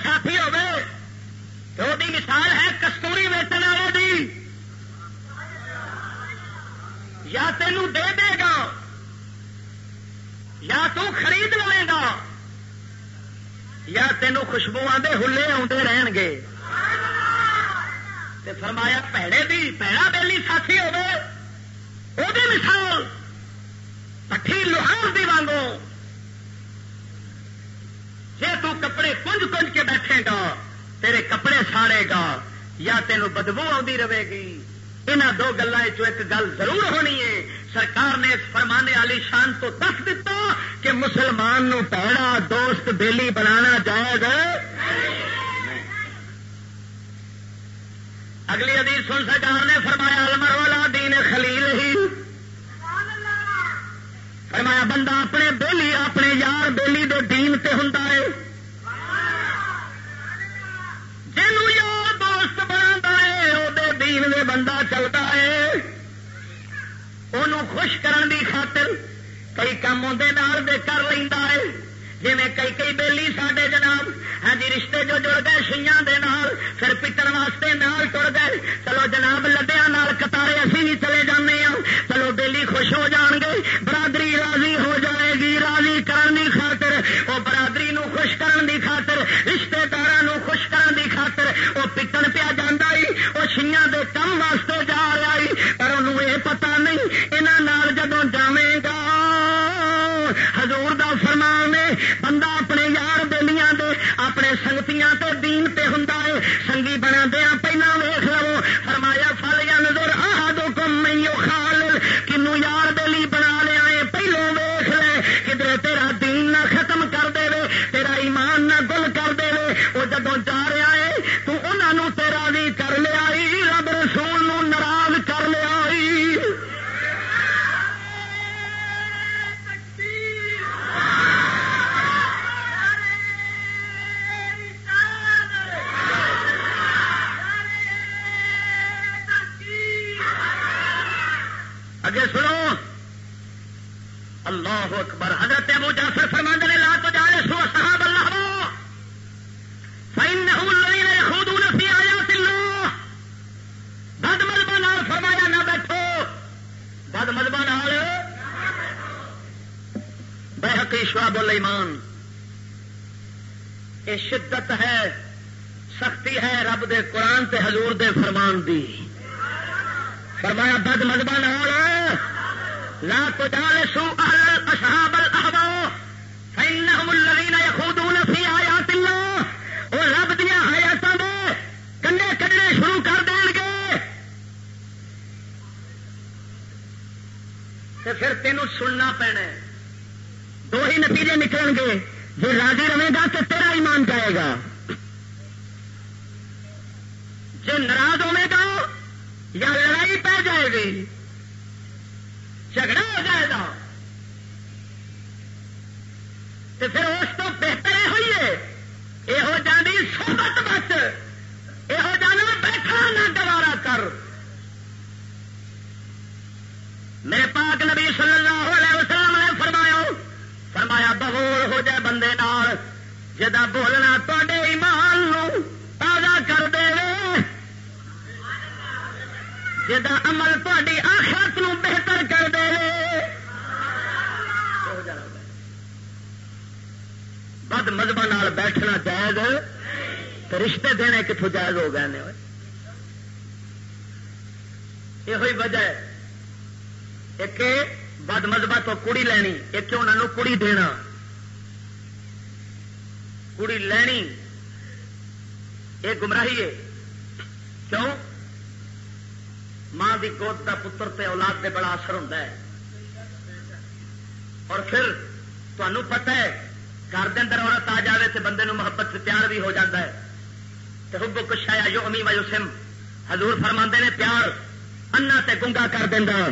ساتھی ہوگی تو مثال ہے کستوری ویچن والے یا تینوں دے دے گا، یا تو خرید لے گا، یا تینوں خوشبو آدھے ہلے آتے رہن گے۔ فرمایا پیڑے دی پیڑا بیلی ساتھی وہ مثال۔ پٹھی لوہار دی وانگو کپڑے کنج کنج کے بیٹھے گا، تیرے کپڑے ساڑے گا، یا تینوں بدبو آتی رہے گی۔ یہاں دو گلوں ایک گل ضرور ہونی ہے، سرکار نے اس فرمانے والی شان تو دس دیتا کہ مسلمان نو پیڑا، دوست، بیلی بنانا جائے گا اگلی ادیس سن سرکار نے فرمایا، المر والا دین خلیل ہی۔ فرمایا، بندہ اپنے بیلی، اپنے یار بیلی دے دین تے ہوں بندہ چلتا ہے انہوں خوش کرن دی خاطر کئی کام اندر دے کر لینا ہے۔ جی کئی کئی بیلی سڈے جناب ہاں جی رشتے جو جڑ گئے شیاں دے نال، پھر پٹن واسطے نال ٹر گئے۔ چلو جناب لدیا نال کتارے اسی بھی چلے جانے ہاں چلو بیلی خوش ہو جان گے برادری راضی ہو جائے گی راضی کرن دی خاطر وہ برادری نو خوش کرن دی خاطر رشتے دار خوش کرن دی خاطر وہ پٹن پیا جانا وہ کام واسطے جا رہا ہے، پر انہوں یہ پتا نہیں یہاں جدو جائے گا۔ حضور دا فرمان ہے، بندہ اپنے یار بےلیاں دے، اپنے سنگتیاں تے دین تے ہوں سنگی بنا دیا باقی شعب الایمان۔ یہ شدت ہے، سختی ہے رب دے قرآن تے حضور دے فرمان دی۔ فرمایا، بد مذہبہ نال لا تجالسوا اهل اصحاب الاهواء فانهم الذين يخوضون في آيات الله، وہ رب دیا آیاتاں دے کنڈے کڈنے شروع کر دین گے۔ تے پھر تینوں سننا پینا دو ہی نتیجے نکلن گے۔ جو راضی رہے گا تو تیرا ایمان جائے گا۔ جو ناراض ہوے گا یا لڑائی پہ جائے گی، جھگڑا ہو جائے گا۔ تو پھر اس کو بہتر یہ ہوئی ہے۔ یہ جانی سوبت بس۔ یہ جانا بیٹھا نہ گوارا کر۔ میرے پاک نبی صلی اللہ علیہ وسلم نے فرمایا فرمایا بہول ہو جائے بندے نال جا بولنا تے ایمان نو تازہ کر دے جا عمل تاری آخرت نو بہتر کر دے. بد مذہب بیٹھنا جائز تو رشتے دینے کتوں جائز ہو گئے یہ وجہ ہے ایک بد مذہبہ تو کڑی لینی ایک انہوں کڑی دینا کڑی لینی، یہ گمراہی ہے۔ کیوں؟ ماں کی گود کا پتر تے اولاد پہ بڑا اثر ہوتا ہے۔ اور پھر تمہیں پتا ہے، گھر کے اندر عورت آ جائے تو بندے نو محبت سے پیار بھی ہو جاتا ہے۔ تو حب کشایا جو امی وایو سم حضور فرما نے پیار انا تے گنگا کر دینا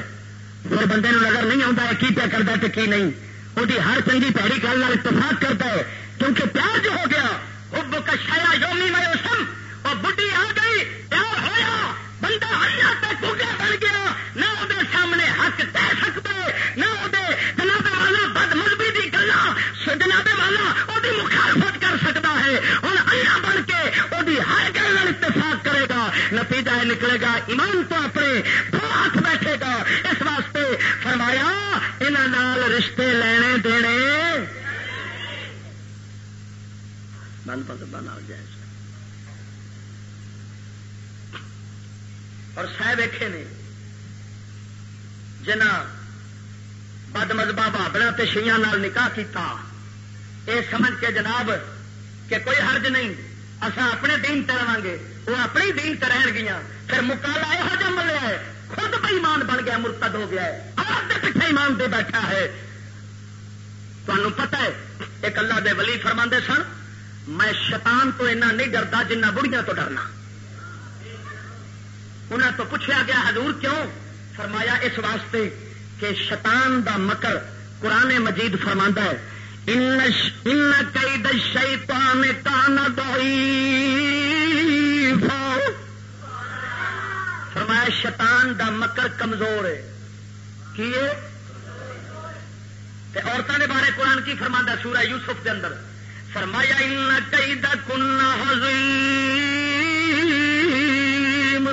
پھر بندے نظر نہیں آتا ہے کی پیا کرتا تو کی نہیں۔ وہ ہر چنگی پیڑی گل اتفاق کرتا ہے، کیونکہ پیار جو ہو گیا حب کشایا یومی وایو سم اور بڈی آ گئی، پیار ہوا بندہ اللہ تے کگے بن گیا، نہ وہ سامنے حق دے سکتے نہ وہ جناب والا بد مذہبی کی گلا، جناب والا وہ مخالفت کر سکتا ہے ہوں اللہ بن کے وہ ہر گل اتفاق کرے گا، نتیجہ نکلے گا، ایمان تو اپنے ہاتھ بیٹھے گا اس واسطے فرمایا انہوں رشتے لینے دینے۔ بند مذہب نہ جائے اور سہ ویکھے نے جنا بد مذہبہ بابڑا شیاں نال نکاح کیتا، اے سمجھ کے جناب کہ کوئی حرج نہیں اصا اپنے دین رہا گے، وہ اپنی دین تے رہن گیا پھر مکالا یہو جہ ملیا ہے۔ خود بےمان بن گیا، مرتد ہو گیا ہے۔ آپ کے پیچھے ایمان دے بیٹھا ہے۔ تمہیں پتا ہے، ایک اللہ دے ولی فرما سن، میں شیطان تو اینا نہیں ڈرتا جنہ بڑھیا تو ڈرنا۔ انہوں تو پوچھا گیا، حضور کیوں؟ فرمایا، اس واسطے کہ شیطان دا مکر قرآن مجید فرما ہے۔ ان قید شیطان کان فرمایا شیطان دا مکر کمزور ہے۔ کی عورتوں کے بارے قرآن کی فرما سورہ یوسف کے اندر فرمایا، ان کن حضیم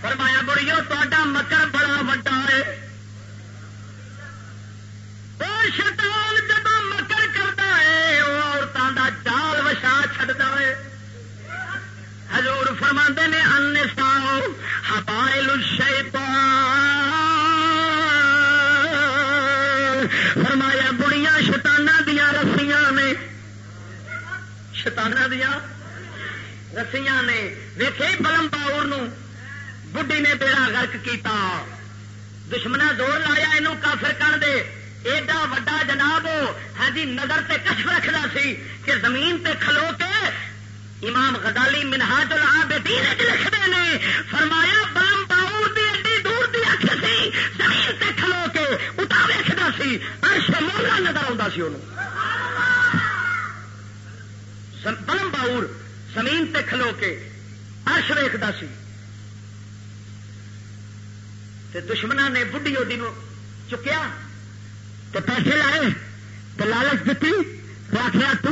فرمایا، بڑیو تا مکر بڑا وڈا ہے۔ شیطان ہزور فرما نے ان ساؤ ہبائل فرمایا، بڑیاں شتانہ دیا رسیاں نے۔ شتانہ دیا رسیاں نے۔ ویخے پلم باور بڈی نے بیڑا گرک کیتا۔ دشمنا زور لایا یہ کافر کر دے۔ ایڈا وڈا جناب ہاں جی نظر تے کشف رکھتا سی کہ زمین تے کھلو کے امام غزالی منہاج العابدین لکھتے ہیں، فرمایا، بلم باؤ دی ایڈی دور دی اکھ سی، زمین تے کھلو کے اٹھا ویکھدا سی، عرش مولا نظر آتا سی انہوں بلم باؤر زمین تے کھلو کے عرش ویکھدا سی۔ تے دشمنا نے بڑھی وہ چکیا، تے پیسے لائے تے لالچ دیتی تو آخیا تہ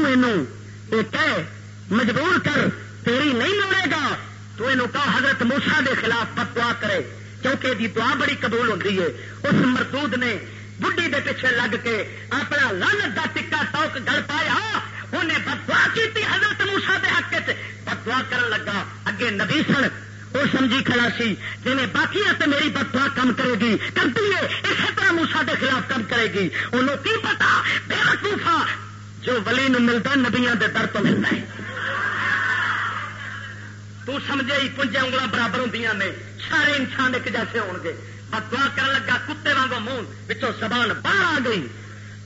مجبور کر تیری نہیں موڑے گا، تو یہ کہا حضرت موسا دے خلاف پتوا کرے، کیونکہ دی دعا بڑی قبول ہوتی ہے۔ اس مردود نے بڈی دے پیچھے لگ کے اپنا لن کا ٹکا ٹوک گل پایا۔ انہیں بدوا کی حضرت موسا کے حق بدوا کر لگا، اگے نبی سن وہ سمجھی کھڑا سی جی باقی تو میری بدوا کم کرے گی۔ کرتی ہے، اسی طرح موسا کے خلاف کم کرے گی۔ انہوں کی پتا؟ بے وقوفا جو ولی نو ملتا نبیا کے در تو ملتا ہے۔ تو سمجھے ہی پنجے انگل برابر ہوں نے، سارے انسان ایک جیسے ہو گے۔ بدوا کر لگا، کتے واگ منہ پچھوں زبان باہر آ گئی۔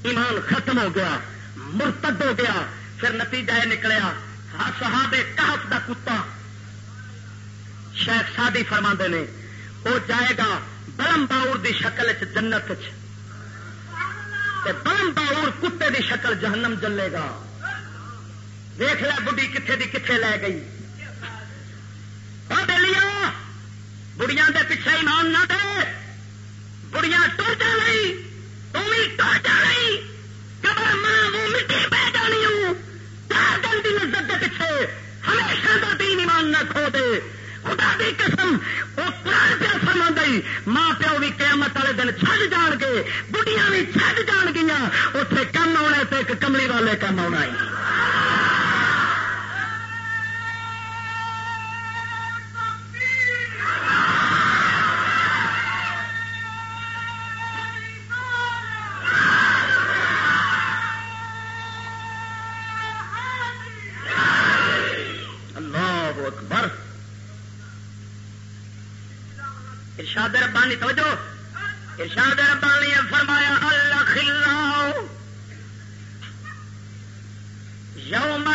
ایمان ختم ہو گیا، مرتد ہو گیا۔ پھر نتیجہ یہ نکلیا صحابے کہف دا کتا۔ شیخ سادی فرما نے وہ جائے گا برم باور دی شکل چ جنت برم باور کتے دی شکل جہنم جلے گا۔ دیکھ لے بڑھی کتنے دی کتنے لے گئی۔ لیا۔ بڑیاں دے پیچھے ایمان نہ دے۔ بڑیاں ٹر جا رہی تم بھی ٹر جا رہی قبر ماں وہ مٹی بہ جانی ہوں، چار دن کی لذت کے پیچھے ہمیشہ کا دین ایمان نہ کھو دے۔ خدا دی قسم، وہ قرآن پہ فرما گئی ماں پیو بھی قیامت والے دن چھڈ جان گے۔ بڑھیاں بھی چھڈ جان گیا اتنے کم آنا تو ایک کملی والے کم آنا ارشاد ربانی توجہ۔ ارشاد ربانی نے فرمایا اللہ خلاؤ یوم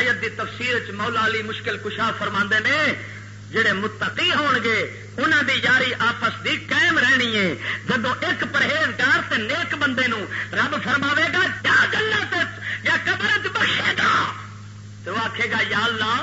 آیت دی تفسیر چ مولا علی مشکل کشا فرما نے، جڑے متقی ہون گے انہوں دی یاری آپس دی قائم رہنی ہے۔ جب ایک پرہیزگار سے نیک بندے نو رب فرماوے گا، جا جنت یا قبر بخشے گا۔ تو آخے گا، یا اللہ،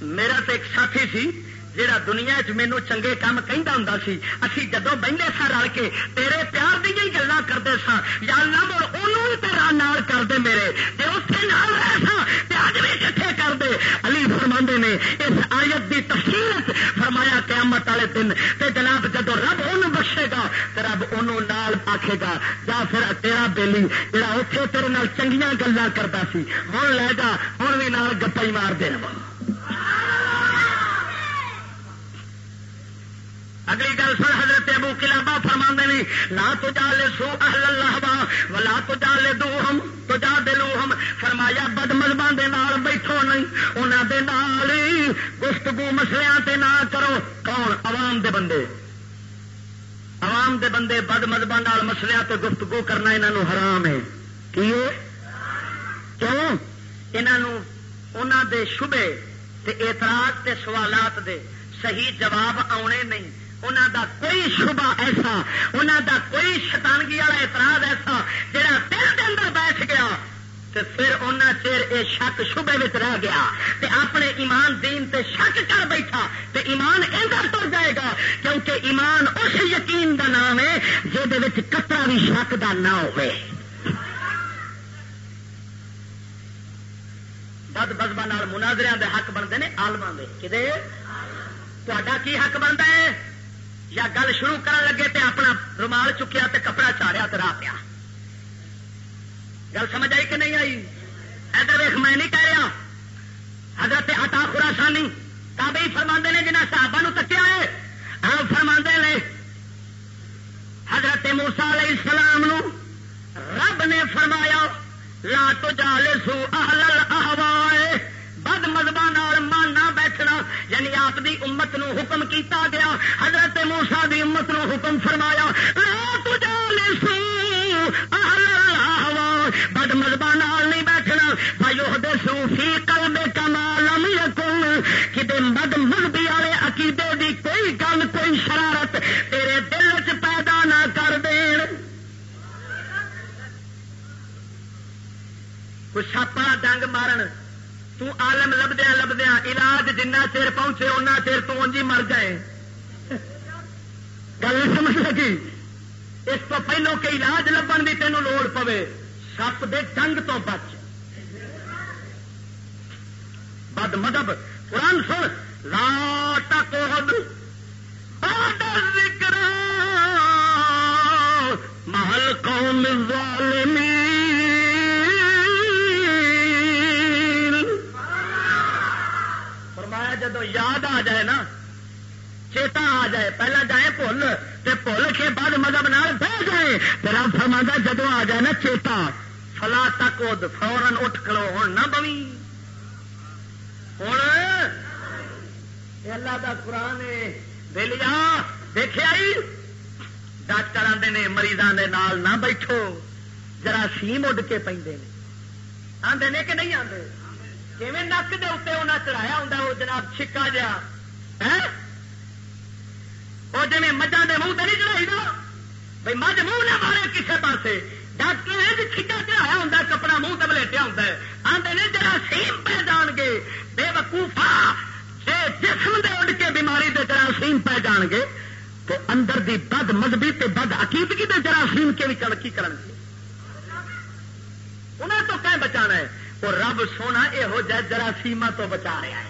میرا تو ایک ساتھی سی جہاں دنیا چ مینو چنگے کام کہہ ہوں سی، اسی جدو بہنے سا رل کے تیرے پیار دیا ہی گلا کرتے سا یا نہ مڑ انہوں تیرا نال کر دے میرے۔ جی اتنے نال رہ سا اج بھی کٹھے کر دے علی فرما نے، اس آیت کی تفصیل فرمایا قیامت والے دن، تے جناب جدو رب ان بخشے گا تو رب انہوں نال آکھے گا، یا پھر تیرا بیلی جہاں اتنے تیرے نال چنگیاں گلا کرتا سی ہوں لے جا ہوں بھی نال گپا ہی مار دے رہا اگلی حضرت ابو کلابا فرما نے، لا تو جا لے سو اہل اللہ با، ولا تو جا لے دو ہم تو جا دلو ہم فرمایا بد مذہبوں کے نال بیٹھو نہیں انہوں دے نال گفتگو مسلیاں تے نہ کرو۔ کون؟ عوام دے بندے۔ عوام دے بندے بد مذہبوں مسلیاں تے گفتگو کرنا انہوں حرام ہے۔ کی کیوں؟ انہوں دے شبے تے اعتراض تے سوالات دے صحیح جواب آنے نہیں۔ انہوں دا کوئی شبہ ایسا انہوں دا کوئی شتانگی والا اعتراض ایسا جہاں دل کے اندر بیٹھ گیا تو پھر ان چیر یہ شک شبے میں رہ گیا تے اپنے ایمان دین تے شک کر بیٹھا تے ایمان ادھر تر جائے گا کیونکہ ایمان اس یقین دا نام ہے جہد کترا بھی شک دا نہ ہو بد بزبا مناظریا دے حق بنتے ہیں آلما کی حق بنتا ہے؟ یا گل شروع کرن لگے تے اپنا رومال چکیا تے کپڑا چاریا تو راہ پیا۔ گل سمجھ آئی کہ نہیں آئی؟ ادھر ویخ میں نہیں کہہ رہا۔ حضرت عطا خراسانی تابعی فرما نے جنہیں صحابہ نو تکیا ہے۔ ہاں، آپ فرما نے حضرت موسا علیہ السلام نو رب نے فرمایا، لا تو جالے سو اہل الاحوائے بد مذہب مان نہ بیٹھنا یعنی آپ دی امت نو حکم کیتا گیا، حضرت موسا دی امت نو حکم فرمایا بد مذہب نہیں بیٹھنا بھائی سو فی کل بے کمالم یقین کتنے بد مذہبی والے عقیدے دی کوئی گل، کوئی شرارت تیرے دل چ پیدا نہ کر دین۔ کوئی ساپا ڈنگ مارن تالم لبدیا لبدیا علاج جنہ چیر پہنچے ان چیر تو انجی مر جائے گل سمجھ لگی؟ اس کو پہلو کہ علاج لبن کی تینوں لوڑ پوے، سپ دے ڈنگ تو بچ۔ بد مدب قرآن سن، لا تک ذکر محل قوم الظالمین۔ جدو یاد آ جائے نا، چیتا آ جائے، پہلا جائے بھول بھول کے بعد مذہب نال بہ جائے، پھر آپ فرما جدو آ جائے نا چیتا فلا تک فورن اٹھ کرو ہوں نہ بوی ہوں اللہ کا قرآن دلیا دیکھا ڈاکٹر آتے نے مریضوں کے نال نہ بیٹھو جرا سیم اڈ کے پہ آتے نے کہ نہیں آتے کیون نک دے اتنے انہیں چڑھایا ہوں وہ جناب چھکا جا۔ وہ جی مجھا کے منہ تو نہیں چڑھائی نا بھائی مجھ منہ نہ مارے کسی پاسے۔ ڈاکٹر چھکا چڑھایا ہوں کپڑا منہ تبلیٹیا ہوں آتے نے جرا سیم پہ جان گے، بے وقوفا جسم دے اڈ کے بیماری دے جراثیم پہ جان گے، تو اندر دی بد مذہبی تے بد عقیدگی دے جراثیم کے بھی کی کرن گے۔ انہیں تو کہیں بچانا ہے؟ وہ رب سونا یہ جہ جراثیم تو بچا رہا ہے۔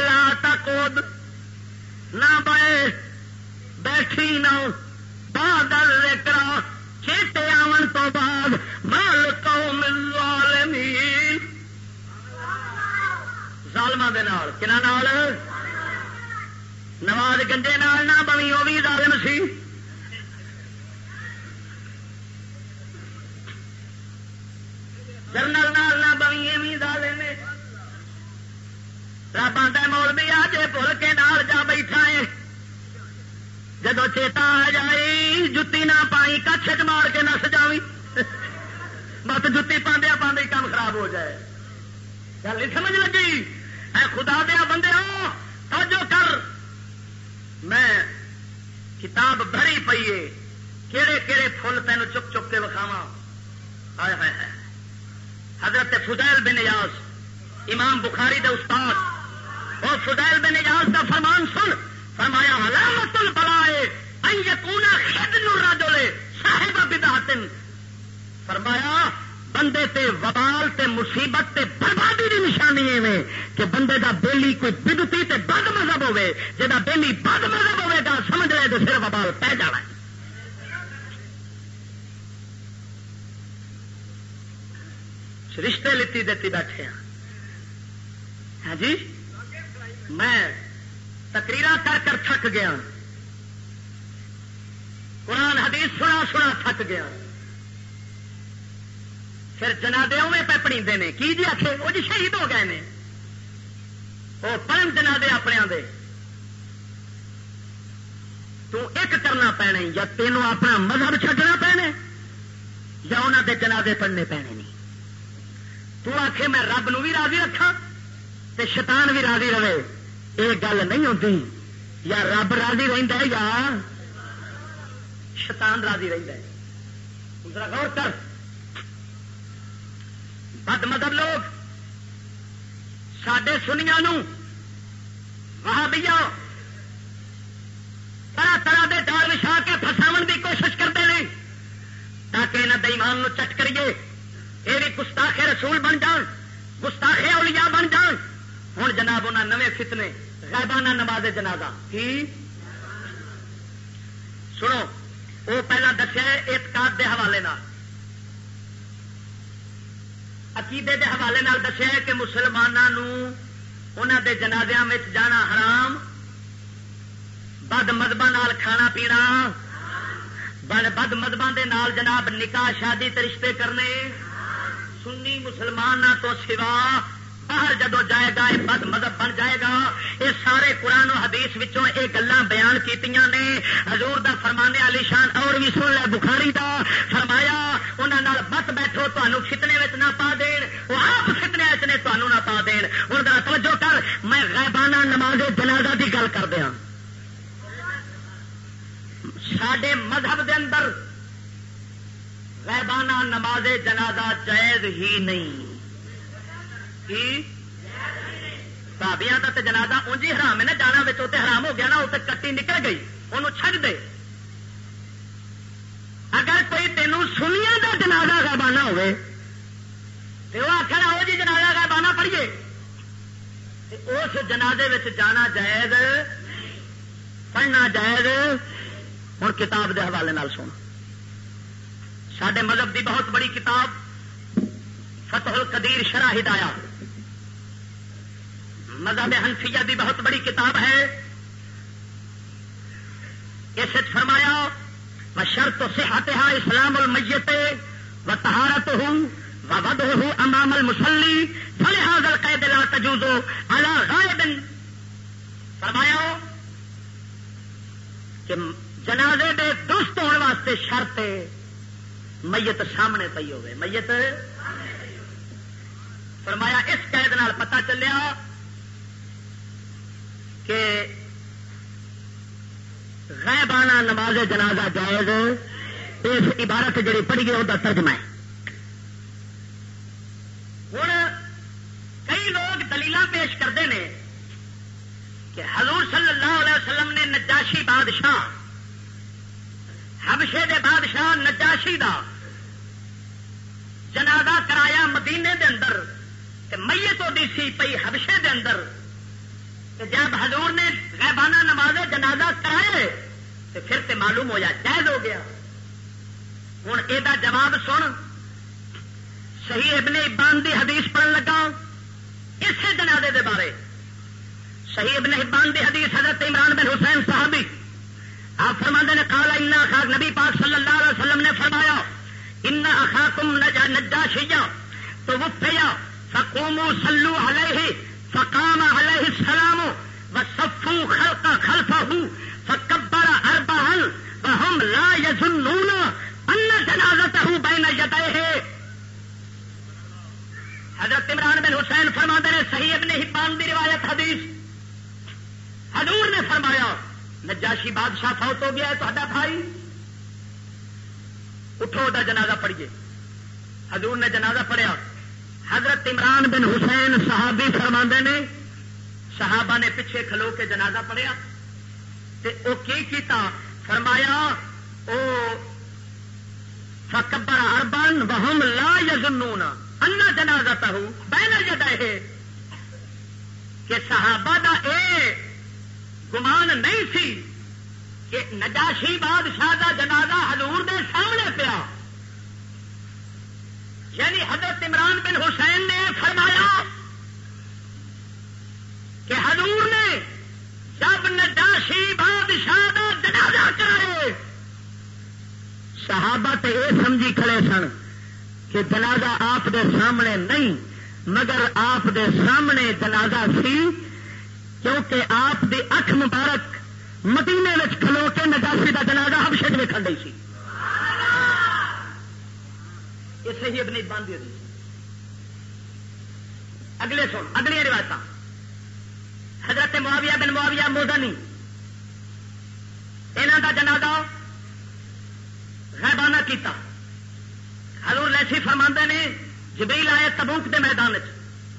لا تکود نہ بے بیٹھی نہ بادل کرا چیٹے آن تو بعد مال قوم الظالمین۔ ظالما کنا نواز گنجے نال نہ بنی وہ بھی ظالم سی۔ جرنل نال نہ بنی ایویں ظالم رب آتا مول بھی آ جے بھول کے نال جا بیٹھا ہے۔ جدو چیتا آ جائے، جتی نہ پائی، کچھ مار کے نس جاوی بس جتی پاندیا پاندے کام خراب ہو جائے۔ گل نہیں سمجھ لگی؟ اے خدا دیا بندے ہو توجہ کر۔ میں کتاب بھری پیے کہڑے کہڑے فل تین چک چک کے وکھاوا ہائے ہائے ہائے۔ حضرت فضیل بن یاس، امام بخاری دے استاد۔ اور فضیل بن یاس کا فرمان سن، فرمایا علامت البلائے یقونا خد نورا جولے صاحب بدعتن فرمایا، بندے تے وبال تے مصیبت تے بربادی کی نشانی میں کہ بندے دا بیلی کوئی بدتی تے بد مذہب ہوے جا بیلی بد مذہب ہوے گا، سمجھ لے تو پھر وبال پہ جانا ہے۔ رشتے لیتی دیتی بیٹھے ہیں۔ ہاں جی؟ میں تقریر کر کر تھک گیا قرآن، حدیث سنا سنا تھک گیا پھر جنادے اوے پہ پڑی نے۔ کی جی آخے وہ جی شہید ہو گئے وہ پڑھن جنادے اپنے دے تو ایک کرنا پینے یا تینوں اپنا مذہب چڈنا پینے یا انہوں دے جنادے پڑھنے پینے نہیں تو آخے میں رب نو بھی راضی رکھا تے شیطان بھی راضی رہے۔ یہ گل نہیں ہوتی یا رب راضی رہتا ہے یا شیطان راضی رہتا ہے۔ غور کر۔ بد مدر لوگ سڈے سنیا وہاں طرح طرح کے ڈال وچھا کے فساو کی کوشش کرتے ہیں تاکہ یہاں دئیمان چٹ کریے۔ یہ گستاخے رسول بن جان گستاخے اولیاء بن جان۔ ہوں جناب انہیں نویں فتنے غیبانہ نماز جنازہ۔ کی؟ سنو وہ پہلا دسیا اعتقاد کے حوالے عقیدے کے حوالے دسیا کہ مسلمانوں انہوں دے جنازیاں میں جانا حرام بد مدبا کھانا پینا بد مدبا جناب نکاح شادی رشتے کرنے۔ سنی مسلمانوں تو سوا باہر جدو جائے گا، یہ بد مذہب بن جائے گا۔ یہ سارے قرآن و حدیث وچوں یہ گلا بیان کیتیاں نے۔ حضور دا فرمانے علی شان اور بھی سن لے، بخاری دا فرمایا انہوں بس بیٹھو تمہوں فتنے نہ پا دین۔ وہ آپ فتنے نے تمہوں نہ پا دین۔ ہوں ذرا توجہ کر، میں غیبانہ نماز جنازہ دی گل کر دیا سڈے مذہب دے اندر غیبانہ نماز جنازہ جائز ہی نہیں۔ بھابیاں کا تو جنازہ اونجی حرام ہے نا، جانا بچوں حرام ہو گیا نا اسے کٹی نکل گئی انہوں چھڈ دے۔ اگر کوئی تینوں سنیا کا جنازہ غیبانہ ہوئے تو وہ آخر آؤ جی جنازہ غیبانہ پڑھیے۔ اس جنازے جانا جائز، پڑھنا جائز۔ ہوں کتاب دے حوالے سن سڈے مذہب دی بہت بڑی کتاب فتح القدیر شرح ہدایا مذہب حنفیہ دی بہت بڑی کتاب ہے۔ اس فرمایا، و شرط سے ہاتھا اسلام المیت و تہارت ہوں و ود ہوں امام المسلی فل حاضر قید لا تجوزو الا غائب. فرمایا کہ جنازے دے درست ہونے واسطے شرط میت سامنے پی ہوے میت فرمایا، اس قید نال پتا چلیا کہ غیبانہ نماز جنازہ جائز، اس عبارت جڑی پڑھی گئی وہ ترجمہ ہے۔ ہوں کئی لوگ دلیل پیش کرتے ہیں کہ حضور صلی اللہ علیہ وسلم نے نجاشی بادشاہ، حبشے دے بادشاہ نجاشی دا جنازہ کرایا مدینے دے اندر میت ہوتی سی پئی حبشے دے اندر۔ جب حضور نے غیبانہ نماز جنازہ کرائے تو پھر تے معلوم ہو جائز ہو گیا۔ ہوں یہ جواب سن۔ صحیح ابن ابان دی حدیث پڑھن لگا۔ اسی جنازے دے بارے۔ صحیح ابن ابان دی حدیث حضرت عمران بن حسین صاحبی آپ فرما نے کالا ان خاک نبی پاک صلی اللہ علیہ وسلم نے فرمایا، ان اخاکم نجا شیا تو وہ فقوم سلو علیہ، فقام علیہ السلام و سفو خلق خلفہ، فکبر اربعن وهم لا يظنون ان جنازته بین یدیہ۔ حضرت عمران بن حسین فرما نے، صحیح ابن حبان دی روایت حدیث۔ حضور نے فرمایا، نجاشی بادشاہ فوت ہو گیا ہے تو بھائی۔ اٹھو دا جنازہ پڑھیے۔ حضور نے جنازہ پڑھیا۔ حضرت عمران بن حسین صحابی فرما نے، صحابہ نے پیچھے کھلو کے جنازہ پڑھیا وہ کی کیتا؟ فرمایا، او فکبر اربن وہم لا یزنون انا جنازہ تہو بہنا جدا ہے کہ صحابہ دا اے گمان نہیں سی کہ نجاشی بادشاہ دا جنازہ حضور دے سامنے پیا۔ یعنی حضرت عمران بن حسین نے فرمایا کہ حضور نے جب نجاشی بادشاہ کا جنازہ کرائے صحابہ تو یہ سمجھی کھڑے سن کہ جنازہ آپ دے سامنے نہیں، مگر آپ دے سامنے جنازہ سی، کیونکہ آپ دی اکھ مبارک مدینے میں کھلو کے نجاسی کا جنازہ ہم شد میں سی۔ اسے ہی اپنی باندھ دی اگلے سن، اگلی روایت حضرت معاویہ بن معاویہ موزنی یہاں کا جنازہ غیبانہ کیتا۔ حضور لیسی فرما نے جبیل آئے تبوک دے میدان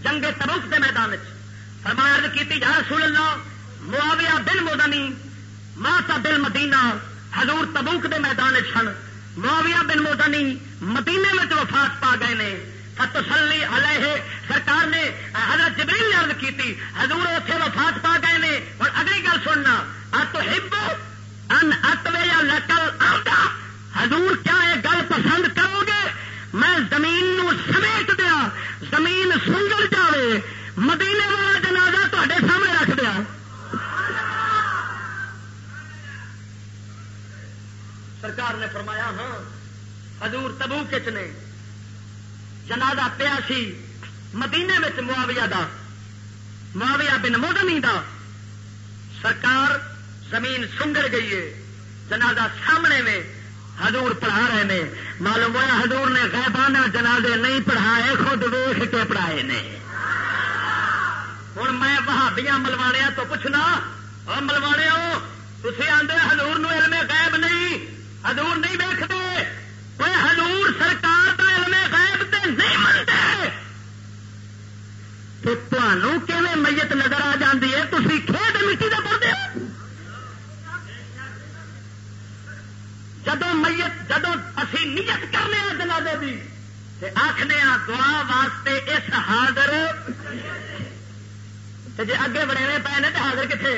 جنگ تبوک دے میدان فرمایا کی جا رسول اللہ، معاویہ بن موزنی ماتا بل مدینہ، حضور تبوک دے میدان چھن معاویہ بن موزنی مدینے میں وفات پا گئے نے۔ فتسلی علیہ سرکار نے حضرت جبریل نے عرض کی تھی، حضور اتنے وفات پا گئے نے۔ اور اگلی گل سننا ات ہبو ان اتوے یا نقل آتا حضور کیا یہ گل پسند کرو گے؟ میں زمین نو سمیٹ دیا، زمین سنگل جاوے، مدینے والا جنازہ تے سامنے رکھ دیا سرکار نے فرمایا ہاں حضور تبو کچ نے جنازہ پیا سی مدینے میں معاویہ دا، معاویہ بن مودنی دا۔ سرکار زمین سنگڑ گئی ہے، جنازہ سامنے میں حضور پڑھا رہے ہیں معلوم ہوا حضور نے غیبانہ جنازے نہیں پڑھائے، خود ویخ کے پڑھائے نے۔ ہوں میں بہادیاں ملواڑیا تو پوچھنا ہاں اور ملواڑے ہو تھی آدھے حضور نو علم غیب نہیں ہزور نہیں ویکتے کوئی ہزور سرکار کا علم غیب تے نہیں منتے۔ تو میت نظر آ جاتی ہے؟ تھی کھیت مٹی کا پڑھتے ہو۔ جدو میت جدو اسی نیت کرنے ہیں جنازے دی آخنے آ دعا واسطے اس حاضر۔ جی اگے بڑے پے نے تو حاضر کتنے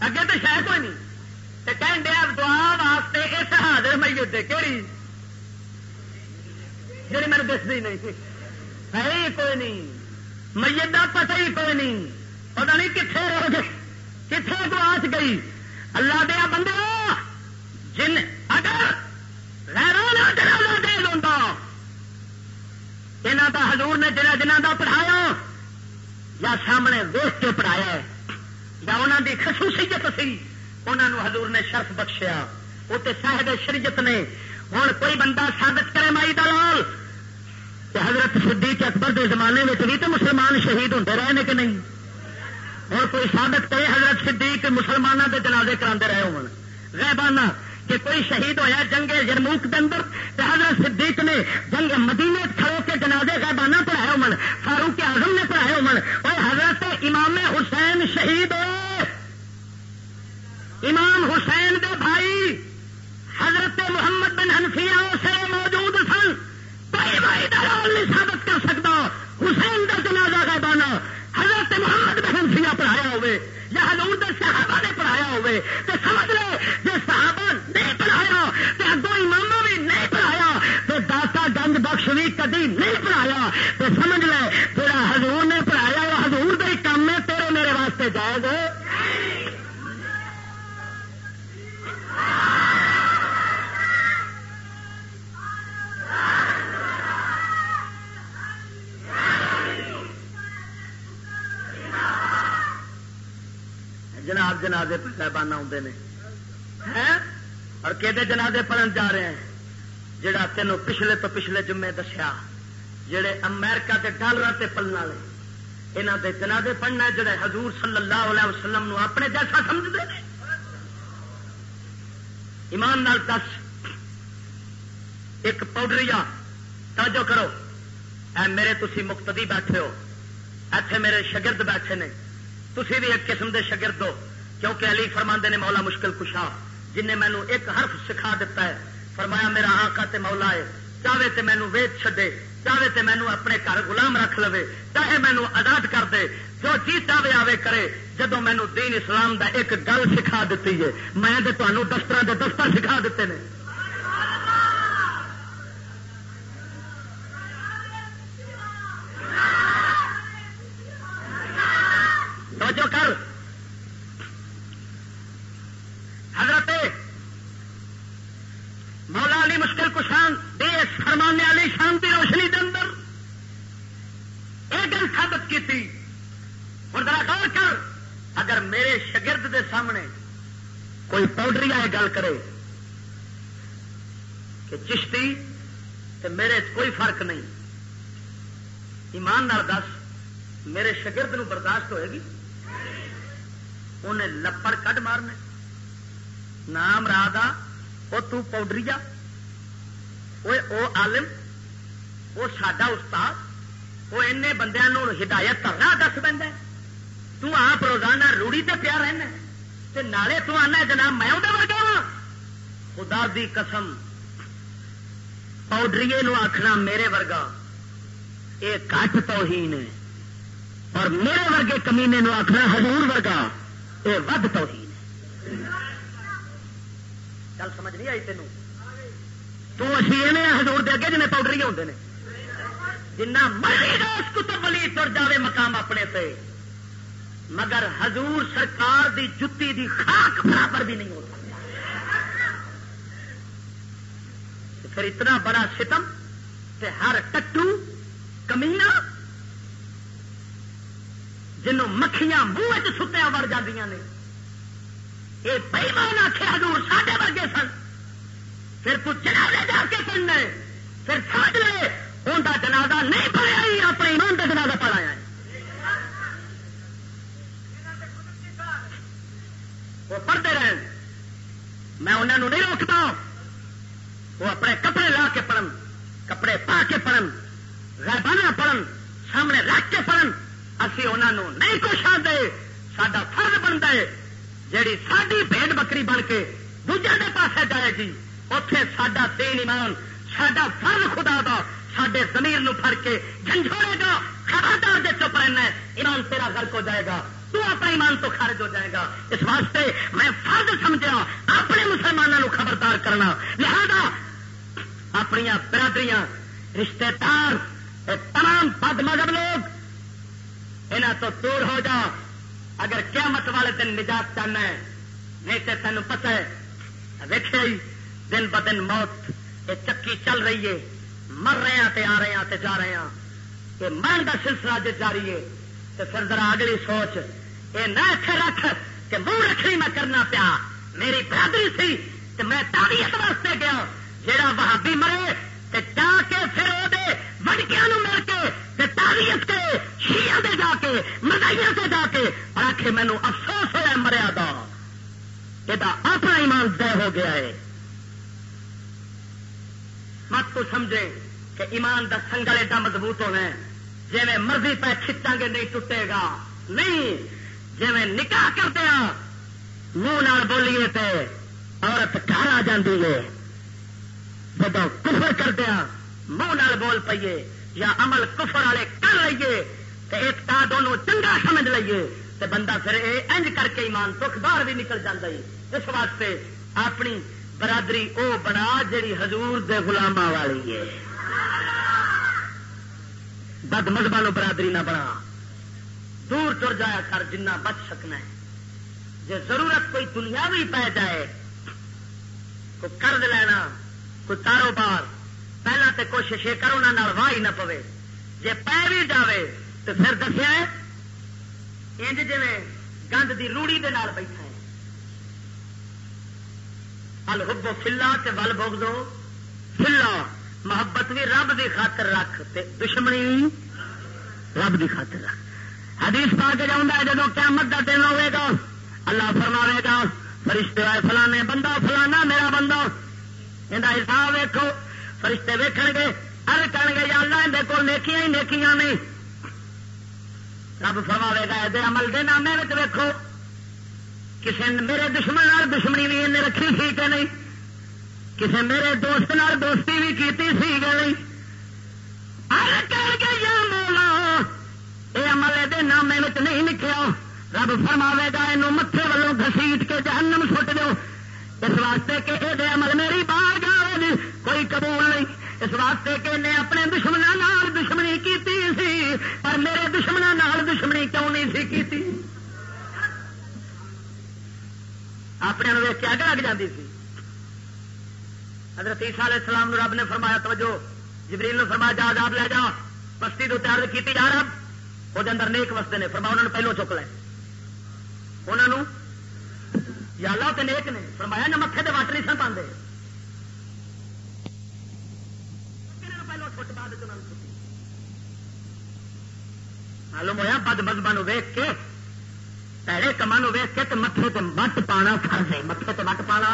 اگے تو شاید کوئی نہیں۔ کہن دیا دعا واسطے اس حاضر میت کہڑی جی میرے دستی نہیں۔ ہے کوئی نہیں۔ میت کا پتہ ہی کوئی نہیں۔ پتا نہیں کتنے رہ گئے۔ کتنے تو آس گئی۔ اللہ دیا بندے جن اگر غیران جنازہ دے دوں یہاں کا حضور نے جنہ جنہ کا پڑھایا، یا سامنے ویس کے پڑھایا یا انہوں کی خصوصیت سی انہوں حضور نے شرف بخشیا۔ وہ تو صاحب شریجت نے ہوں کوئی بندہ ثابت کرے مائی دلال کہ حضرت صدیق اکبر کے زمانے میں بھی تو مسلمان شہید ہوتے رہے ہیں کہ نہیں؟ اور کوئی ثابت کرے حضرت صدیق مسلمانوں کے جنازے کرا رہے ہو غیبانہ کہ کوئی شہید ہویا جنگ یرموک کے اندر حضرت صدیق نے جنگ مدینے کھڑو کے جنازے غیبانہ پڑھائے ہو فاروق اعظم نے پڑھائے ہو اور حضرت امام حسین شہید ہو امام حسین دے بھائی حضرت محمد بن حنفیہ سے موجود سن۔ کوئی بھائی دلال نہیں ثابت کر سکتا۔ حسین کا جنازہ غیبانہ۔ حضرت محمد بن حنفیہ پڑھایا ہوئے، یا حضور دے صحابہ نے پڑھایا ہوئے۔ تو سمجھ لو جی صحابہ نہیں پڑھایا تو اگوں امام بھی نہیں پڑھایا تو داتا گنج کدی نہیں پڑھایا، تو سمجھ لے، تیرا حضور نے پڑھایا وہ حضور کا ہی کام ہے، تیرے میرے واسطے جائے گے جناب جنازے صاحبانہ آتے ہیں؟ اور کہ جنازے پڑھن جا رہے ہیں؟ جڑا تینوں پچھلے تو پچھلے جمعے دسیا، جڑے امریکہ کے ڈالر سے پلن والے۔ یہاں کے جنازے پڑھنا جڑے حضور صلی اللہ علیہ وسلم نو اپنے جیسا سمجھتے ہیں ایمان نال دس، ایک پاؤڈری توجہ کرو۔ اے میرے تھی مقتدی بیٹھے ہو، ایتھے میرے شگرد بیٹھے نے۔ تھی بھی ایک قسم کے شگرد ہو، کیونکہ علی فرما نے مولا مشکل کشا جن نے مینو ایک حرف سکھا دیتا ہے۔ فرمایا، میرا آقا تے مولا ہے چاہے تے مینو ویچ چھڈے چاہے تے مینو اپنے گھر غلام رکھ لو چاہے مینو آزاد کر دے، جو جی چاہے آوے کرے جدو مینو دین اسلام دا ایک گل سکھا دیتی ہے، میں تمہوں دفتر دے دفتر سکھا دیتے ہیں توجہ کر حضرت مولا علی مشکل کشان دیش فرمانے والی شانتی روشنی کے اندر یہ گل ثابت کی تھی اور ذرا غور کر اگر میرے شگرد دے سامنے کوئی پاؤڈری آئے گل کرے کہ چشتی تو میرے کوئی فرق نہیں۔ ایماندار دس، میرے شگرد نو برداشت ہوئے گی؟ انہیں لپڑ کٹ مارنے۔ نام راہ وہ تاؤڈری جا۔ وہ عالم وہ سڈا استاد وہ این بندے ہدایت کرنا دس پہ آپ روزانہ روڑی تے پیا رہنا تے نالے تو آنا جناب، میں وہ ورگا وا خدا دی قسم پاؤڈری آخنا میرے ورگا۔ یہ کٹ تو ہی نے اور میرے ورگے کمینے آخنا حضور ورگا۔ یہ ود تو ہی گل سمجھ نہیں آئی تینوں تو اسی ہزور دے اگے جن پاؤڈر ہوتے ہیں جنا مرضی اس کتب ولی تر جائے مقام اپنے سے مگر حضور سرکار دی جتی دی خاک برابر بھی نہیں ہو پھر اتنا بڑا ستم کہ ہر ٹٹو کمینا جنوں مکھیاں منہ ستیا وڑ جاندیاں نے یہ بےمان آخے حضور ساڈے ورگے سن۔ پھر تو جنازے جا کے پڑھنا پھر سمجھ لے ان کا جنازہ نہیں پڑھیا، اپنے ایمان کا جنازہ پڑھایا ہے۔ وہ پڑھتے رہے۔ میں انہوں نہیں روکتا۔ وہ اپنے کپڑے لا کے پڑھن، کپڑے پا کے پڑھن غیبانہ پڑھن، سامنے رکھ کے پڑھن۔ اسی انہوں نہیں کچھ آتے سڈا فرض بنتا ہے، جیڑی ساری بھیڑ بکری بن کے دوجے کے پاس جائے گی اتے سڈا تین ایمان سڈا فر خدا دا سڈے زمیر پھڑ کے جھنجھوڑے گا۔ خبردار دے چپ رہنا ایمان تیرا گھر کو جائے گا۔ تو اپنا ایمان تو خارج ہو جائے گا۔ اس واسطے میں فرد سمجھا اپنے مسلمانوں خبردار کرنا۔ لہذا اپنی برادریاں رشتے دار تمام بد مذہب لوگ یہاں تو دور ہو جا اگر قیامت والے دن نجات چاہنا ہے، نہیں تو تین پتا ہے۔ ویخے دن ب دن موت یہ چکی چل رہی ہے۔ مر رہے ہیں آ رہے ہیں جا رہے ہیں۔ یہ مرن کا سلسلہ جاری ہے تو پھر ذرا اگلی سوچ یہ نہ اتے رکھ کہ منہ رکھنی میں کرنا پیا۔ میری برادری سی تو میں تاریخ واسطے گیا۔ جہاں بہادی مرے جا کے پھر وہ وڑکیا مل کے تاریخ کے شیا دے جا کے مدائیاں سے جا کے آخ مینو افسوس ہوا مریا دا۔ یہ اپنا ایمان طے ہو گیا ہے۔ مت تو سمجھے کہ ایمان دا سنگل ایڈا مضبوط ہونا ہے۔ جی میں مرضی پہ کھچا گے نہیں ٹوٹے گا۔ نہیں جی میں نکاح کرتے ہیں منہ بولیے تے عورت گھر آ جاتی ہے۔ جب کفر کرتے ہیں منہ بول پیے یا عمل کفر والے کر لیے تو ایک تا دونوں چنگا سمجھ لیے تو بندہ پھر یہ انج کر کے ایمان سکھ باہر بھی نکل جاتا ہے اس واسطے اپنی برادری او بنا جڑی حضور دے غلامہ والی ہے۔ بد مذہب برادری نہ بنا۔ دور تر جایا کر، جنہ بچ سکنا ہے۔ جی ضرورت کوئی دنیا بھی پی جائے، کوئی قرض لینا، کوئی کاروبار پہلے تو کوشش یہ کرو نہ واہ ہی نہ پوے۔ جی پی بھی جائے تو پھر دسیا انج جی گند کی روڑی دے نال بیٹھا ہے۔ ول ہبو فلا ول بوگ دو فلا محبت بھی رب دی خاطر رکھ تے دشمنی رب دی خاطر رکھ۔ حدیث پا کے جاؤں جب قیامت کا دن ہوے گا، اللہ فرماوے گا، فرشتے آئے، فلانے بندہ فلانا میرا بندہ یہ حساب ویکو فرشتے ویکھ گے ار کر گے، یا اللہ اندر کو نیکیاں ہی نیکیاں نہیں رب فرماوے گا یہ عمل دے نامے ویکو کسی میرے دشمن دشمنی بھی انہیں رکھی سی کہ نہیں؟ کسی میرے دوست نال دوستی بھی کی سی کہ نہیں؟ کر کے یا مولا یہ عمل یہ نامے نہیں لکھا رب فرماوے گا یہ متے والوں گسیٹ کے جہنم سٹ دو اس واسطے کہ یہ عمل میری بار گا جی، کوئی قبول نہیں۔ اس واسطے کہ انہیں اپنے دشمنوں دشمنی کی سی، پر میرے دشمنوں دشمنی کیوں نہیں سی کی اپنے ویک کے اگ لگ جاتی سی۔ حضرت عیسیٰ علیہ السلام رب نے فرمایا، توجہ، جبریل نے فرمایا، جا آپ لے جا، بستی تو تیار کی جا رہا وہ اندر نیک وستے نے، فرمایا انہوں نے پہلو چک لے۔ انہوں یا اللہ تے نیک نے، فرمایا نہ متے کے وٹ نہیں سن پاندے۔ پہلو فٹ بعد معلوم ہوا بد مذہب ویک کے، پیڑے کما ویک کے متے تے مٹ پانا فرض ہے متے تے مٹ پانا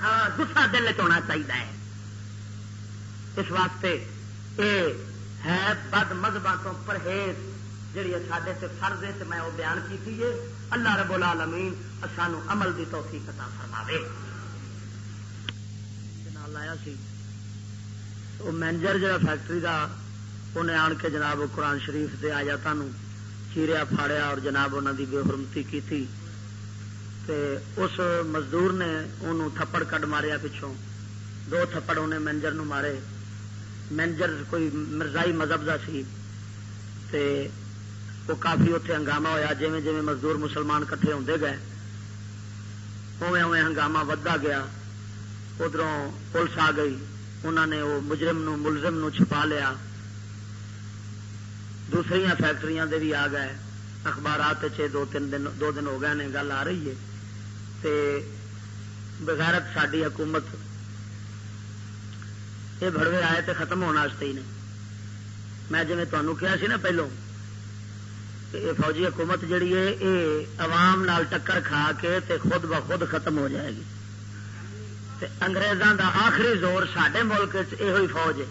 ہاں گسا دل چنا چاہیے اس واسطے یہ ہے بد مذہب تو پرہیز جی سڈے سے فرض ہے میں وہ بیان کی ہے۔ اللہ رب العالمین سانو عمل دی توفیق عطا فرماوے۔ لایا سی۔ وہ مینیجر جا فیکٹری دا انہیں آن کے جناب قرآن شریف دے آیا تھانوں چیریا پھاڑیا اور جناب انہوں دی بے حرمتی کی تھی تے اس مزدور نے انہوں تھپڑ کڈ ماریا پچھوں۔ دو تھپڑ انہیں مینجر نو مارے۔ مینجر کوئی مرزائی مذہب کا سی، تے وہ کافی اتنے ہنگامہ ہوا جی جی مزدور مسلمان کٹھے ہوتے گئے اوے اوے ہنگامہ ودا گیا ادھر پولیس آ گئی انہوں نے وہ مجرم نو، ملزم نو چھپا لیا۔ دوسری فیکٹری دے بھی آ گئے۔ اخبارات دو تین دن، دو دن ہو گئے نے، گل آ رہی ہے۔ تے بغیرت ساری حکومت یہ بڑوے آئے تے ختم ہونے ہی نہیں میں جی تمہیں کیا سی نا پہلو یہ فوجی حکومت جڑی ہے یہ عوام نال ٹکر کھا کے تے خود بخود ختم ہو جائے گی۔ تے انگریزاں دا آخری زور سڈے ملک یہ ہوئی فوج ہے۔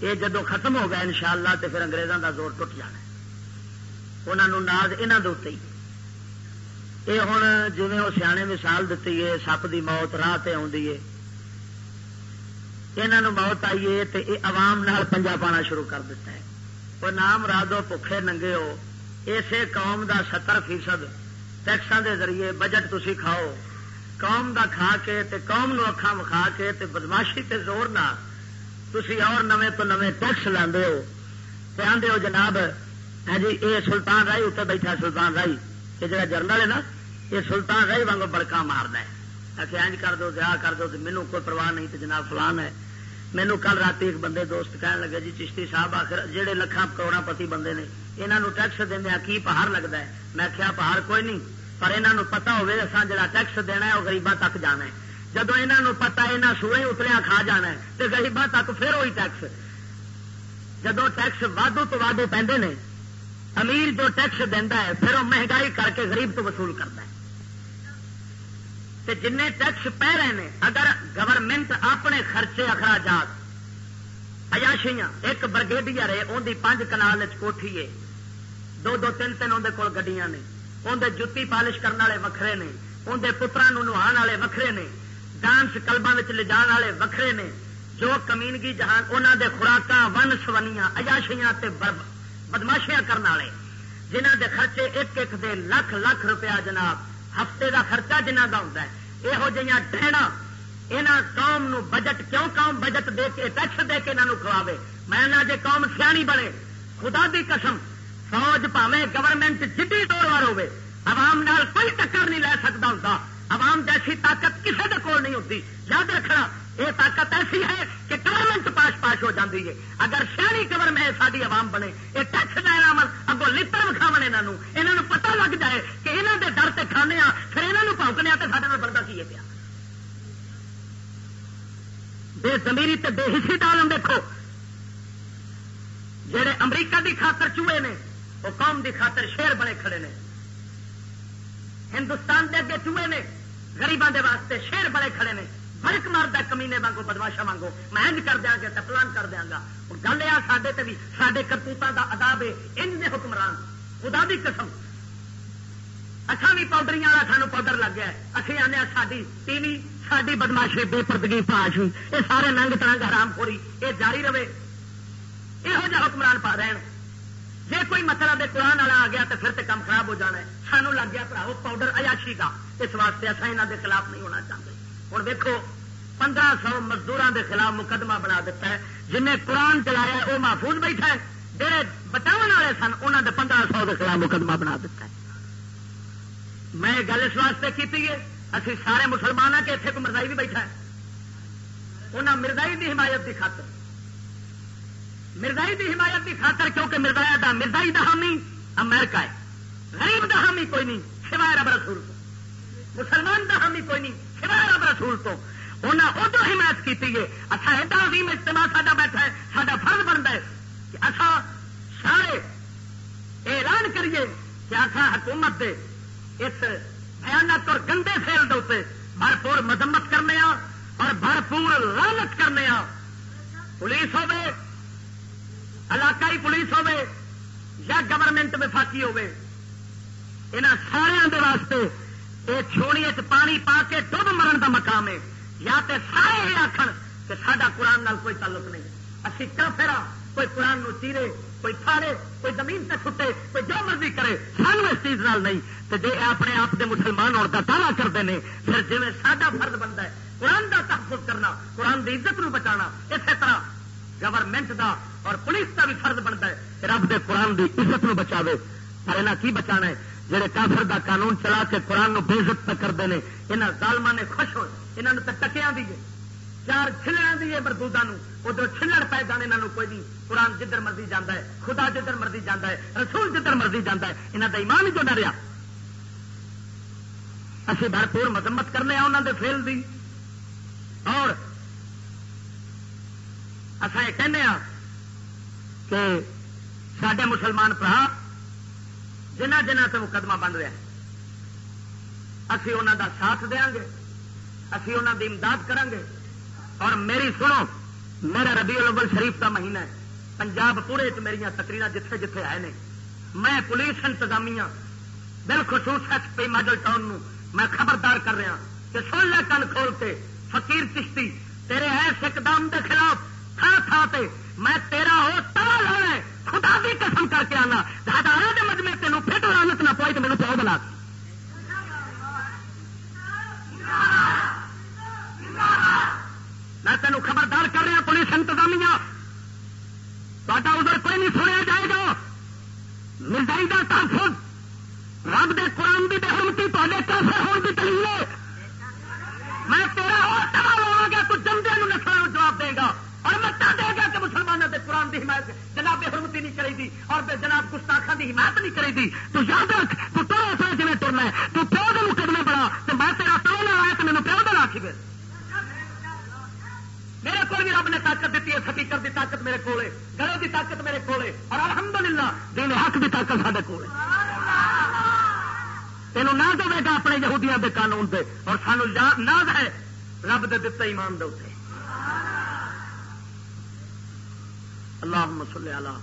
یہ جدو ختم ہو گیا ان شاء اللہ تو پھر اگریزوں کا زور ٹوٹ جانا انہوں ناز یہاں ہی۔ یہ ہوں جی وہ سیانے مثال دیتی ہے، سپ کی موت، راہ تے آئی ہے۔ یہاں موت آئی ہے تو یہ عوام نال پنجا پانا شروع کر دیتا ہے۔ وہ نام رادو بھوکھے ننگے ہو۔ اسے قوم دا ستر فیصد ٹیکساں دے ذریعے بجٹ تھی کھاؤ۔ قوم دا کھا کے تے قوم نو اکھا مکھا کے تے بدماشی تے زور نہ۔ تھی اور نویں تو نویں ٹیکس لاندے ہو۔ تے آندے ہو جناب ہاں جی یہ سلطان رائی اتنے بیٹھا سلطان رائی یہ جگہ جرنل ہے نا، یہ سلطان رائی واگ بڑکا مارنا ہے آخر اینج کر دو دیا کر دو مینو کوئی پرواہ نہیں تو جناب فلان ہے۔ مینو کل رات ایک بندے دوست کہنے لگے جی چشتی صاحب، آخر جہے لکھان کروڑا پتی بندے نے یہاں ٹیکس دیا کی پہاڑ لگتا ہے؟ میں کیا پہاڑ کوئی نہیں، پر یہاں پتا ہوے اصا جا ٹیکس دینا ہے وہ گریباں تک جانا ہے۔ جب یہاں پتا یہاں سوئے اتریا کھا جانا ہے تو گریباں تک پھر وہی ٹیکس۔ جدو ٹیکس وادو تو وادو پہ امیر جو ٹیکس دینا ہے، پھر وہ مہنگائی کر کے غریب تو وصول کرتا ہے۔ جن ٹیکس پہ رہے ہیں اگر گورنمنٹ اپنے خرچے اخراجات اجاشیاں ایک برگیڈیئر ہے اندی پانچ کنال کوٹھی ہے، دو دو تین تین اندر کول گڈیاں نے اندر جتی پالش کرنے والے وکھرے نے اندر پترا نہا والے وکھرے نے، ڈانس کلبا لے جان والے وکھرے نے، جو کمینگی جہان انہوں دے خوراک ون سونیاں اجاشیاں بدماشیاں کرنے والے جنہ دے خرچے ایک ایک دے لاکھ لاکھ روپیہ جناب ہفتے دا خرچہ جنہ کا ہوتا ہے یہو جہاں ڈہنا یہاں قوم نو بجٹ کیوں قوم بجٹ دے کے، ٹیکس دے کے انہوں کھواوے میں نہ جے قوم سیانی بنے، خدا دی قسم، فوج پاوے گورنمنٹ جدی دور ہوے عوام نال کوئی ٹکر نہیں لے سکتا ہوتا عوام جیسی طاقت کسی کے کول نہیں ہوتی یاد رکھنا، یہ طاقت ایسی ہے کہ گورنمنٹ پاش پاش ہو جاتی ہے۔ اگر شہری گورنمنٹ ساری عوام بنے، یہ ٹیکس لینا من اگوں لڑ وکھاو یہاں پتا لگ جائے کہ یہاں کے ڈر سے کھانے پھر یہاں پونکنے تو سارے بنتا کی پیا بے زمیری تے بے حصی ڈالن دیکھو۔ جہے امریکہ دی خاطر چوہے نے وہ قوم دی خاطر شیر بنے کھڑے نے۔ ہندوستان دے اگے چوہے نے گریبان دے واسطے شیر بڑے کھڑے نے۔ فرق مارتا کمینے وانگو بدماشا وانگو۔ میں کر دیا گا پلان کر دیا گا۔ گل یہ سڈے بھی سڈے کرتوتوں کا اداب ہے۔ ان حکمران، خدا بھی قسم۔ اچھا بھی پاؤڈری والا سانو پاؤڈر لگ گیا اچھے آنے ساری ٹی وی ساری بدماشی بے پردگی پاش یہ سارے ننگ ترنگ حرام خوری یہ جاری رہے یہو جہ حکمران پا رہے جی کوئی مطلب قرآن والا آ گیا تو پھر تو کام خراب ہو جانا ہے سانو لگ گیا پڑھاؤ پاؤڈر اجاشی کا اس واسطے اصل یہاں کے خلاف نہیں ہونا چاہتے ہوں دیکھو پندرہ سو مزدوروں کے خلاف مقدمہ بنا دیتا ہے جنہیں قرآن چلایا وہ محفوظ بیٹھا ہے جہے بچاؤ والے سن انہوں نے پندرہ سو کے خلاف مقدمہ بنا دیتا ہے میں گل اس واسطے کی اسی سارے مسلمان ہیں کہ اتنے کو مردائی بھی بیٹھا ہے۔ انہیں مردائی کی حمایت کی خاطر۔ مردائی کی حمایت کی خاطر کیونکہ مردایا دا مردائی دا حامی امریکہ ہے۔ غریب دا حامی کوئی نہیں، سوائے رب رسول مسلمان دا حامی کوئی نہیں، سوائے رب رسول تو۔ انہیں ادو حمایت کی ہے۔ اچھا ایڈا عظیم اجتماع ساڈا بیٹھا ہے، ساڈا فرض بنتا ہے کہ اچھا سارے اعلان کریے کہ اچھا حکومت دے اس بھیانک اور گندے فیل دے بھرپور مذمت کرنے اور بھرپور لالت کرنے پولیس ہوے علاقائی پولیس ہوے یا گورنمنٹ وفاقی ہوے یہاں سارے واسطے یہ چھوڑی پانی پا کے ڈب مرن کا مقام ہے۔ یا تے سارے یہ آخر کہ سڈا قرآن نال کوئی تعلق نہیں۔ اسی کیا پھرا کوئی قرآن نو چیرے کوئی تھاڑے کوئی زمین سے چھٹے، کوئی جو مرضی کرے سانو اس چیز نال نہیں۔ تو جی اپنے آپ کے مسلمان ہونے کا دعوی کرتے ہیں پھر جی ساڈا فرض بنتا ہے، قرآن کا تحفظ کرنا، قرآن کی عزت نو بچانا، اسی طرح گورنمنٹ دا اور پولیس کا بھی فرض بنتا ہے۔ رب دے قرآن کی عزت نو بچاوے۔ پر یہاں کی بچانا ہے؟ جہے کافر دا قانون چلا کے قرآن نو بے عزت کرتے ہیں یہاں ظالما نے خوش ہوئے۔ یہاں تو ٹکیا دی چار چلڑا دی ہے ادھر چلڑ پی جانے یہاں کوئی نہیں۔ قرآن جدھر مرضی جانا ہے، خدا جدھر مرضی جانا ہے، رسول جدھر مرضی جانا ہے یہاں کا ایمان جو ڈریا اسی بھرپور مذمت کرنے انہوں دے فیل دی۔ اور اصا یہ کہنے ہاں کہ سڈے مسلمان برا جنہ جنہ سے مقدمہ بن رہا ہے، اسی انہوں دا ساتھ دیا گے، اسی انہوں دی امداد کریں گے۔ اور میری سنو، میرا ربی الاول شریف کا مہینہ ہے۔ پنجاب پورے چ میری تقریر جتھے جتھے آئے نے۔ میں پولیس انتظامیہ بالخصوص ایس پی ماڈل ٹاؤن میں خبردار کر رہا ہاں کہ سن لے کن کھول کے فقیر چشتی، تیرے ایس اقدام کے خلاف، تھا تھا تے میں تیرا ہو تلا لا خدا بھی قسم کر کے آنا۔ ہزاروں کے مجمے تینوں پھر رانت نہ پوئی تو میرے پیو بنا میں تینوں خبردار کر رہا ہاں پولیس انتظامیہ تا ادھر کوئی نہیں سنیا جائے گا مزائی کا تحفظ رب دے قرآن کی بےحمتی تے کیسے ہونے کی دلیل میں تیرا اور تباہ لوا گا تو جمدے نسل جواب دے گا اور میں دے گا کہ مسلمانوں کے قرآن کی حمایت جناب حرمتی نہیں کرے گی اور جناب گستاخان کی حمایت نہیں کرے گی تو یاد رکھ تو تو ایسا جی ٹرنا ہے تو پیو کے مقدمے بڑا تو میں تیرا پیو نہ آیا تو میرے پیو نہ آخی پھر میرے کو بھی رب نے طاقت دیتی ہے سپیکر کی طاقت میرے کو گلے کی طاقت میرے کو اور الحمدللہ دین حق کی طاقت سارے کو تینوں نہ دے گا اپنے یہودیاں کے قانون سے اور سانو نہ ہے رب دے دتا ایمان دے اتنے اللهم صل على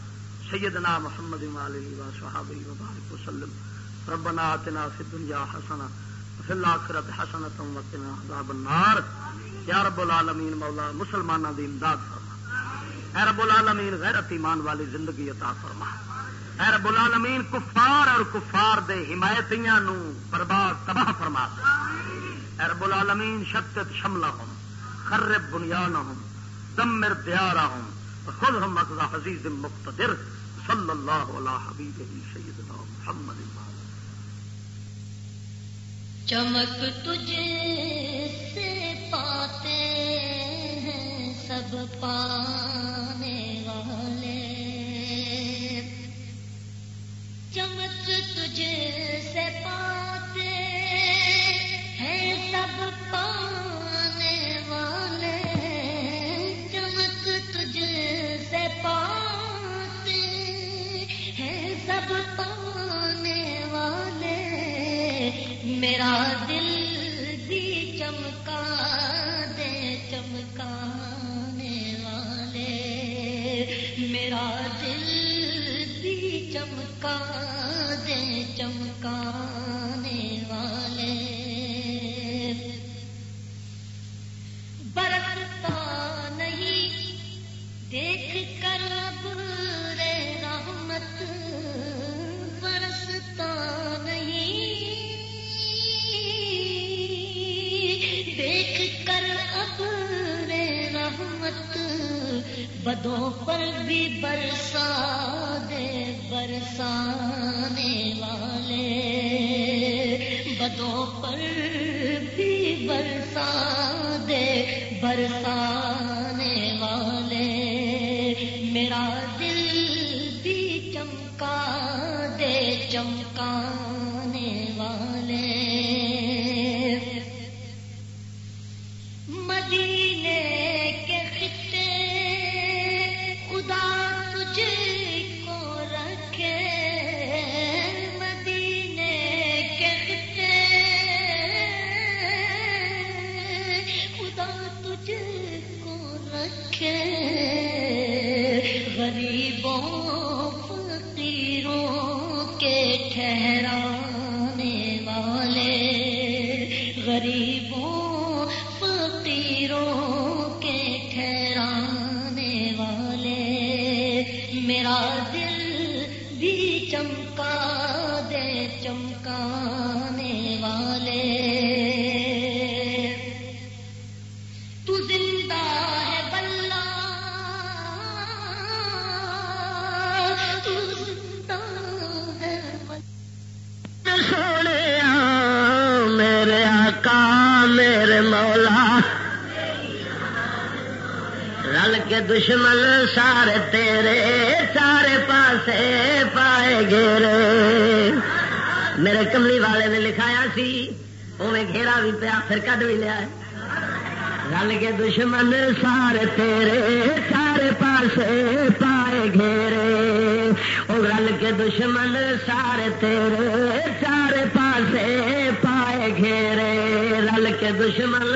سيدنا محمد وعلى اله وصحبه وبارك وسلم ربنا آتنا في الدنيا حسنه وفي الاخره حسنه وقنا عذاب النار۔ آمین یا رب العالمین مولا مسلمانوں دی امداد فرما۔ اے رب العالمین، غیرت ایمان والی زندگی عطا فرما۔ اے رب العالمین، کفار اور کفار دے حمایتیاں نو برباد تباہ فرما۔ اے رب العالمین شتت شملہم خرب بنیان بنیانہم دمر دیارہم خود ہم اقضا حزیز مقتدر، صلی اللہ علیہ حبیب سیدنا محمد چمک تجھے سے پاتے ہیں سب پانے والے۔ چمک تجھے سے پاتے میرا دل بھی چمکا برسا دے برسا دشمن سارے تیرے چارے پاسے پائے گیرے میرے کملی والے نے لکھایا سی انہیں گھیرا بھی پیا، پھر کٹ بھی لیا رل کے دشمن سارے تیرے چارے پاسے پائے گھیرے۔ وہ رل کے دشمن سارے تیرے چارے پاسے پائے گھیرے۔ رل کے دشمن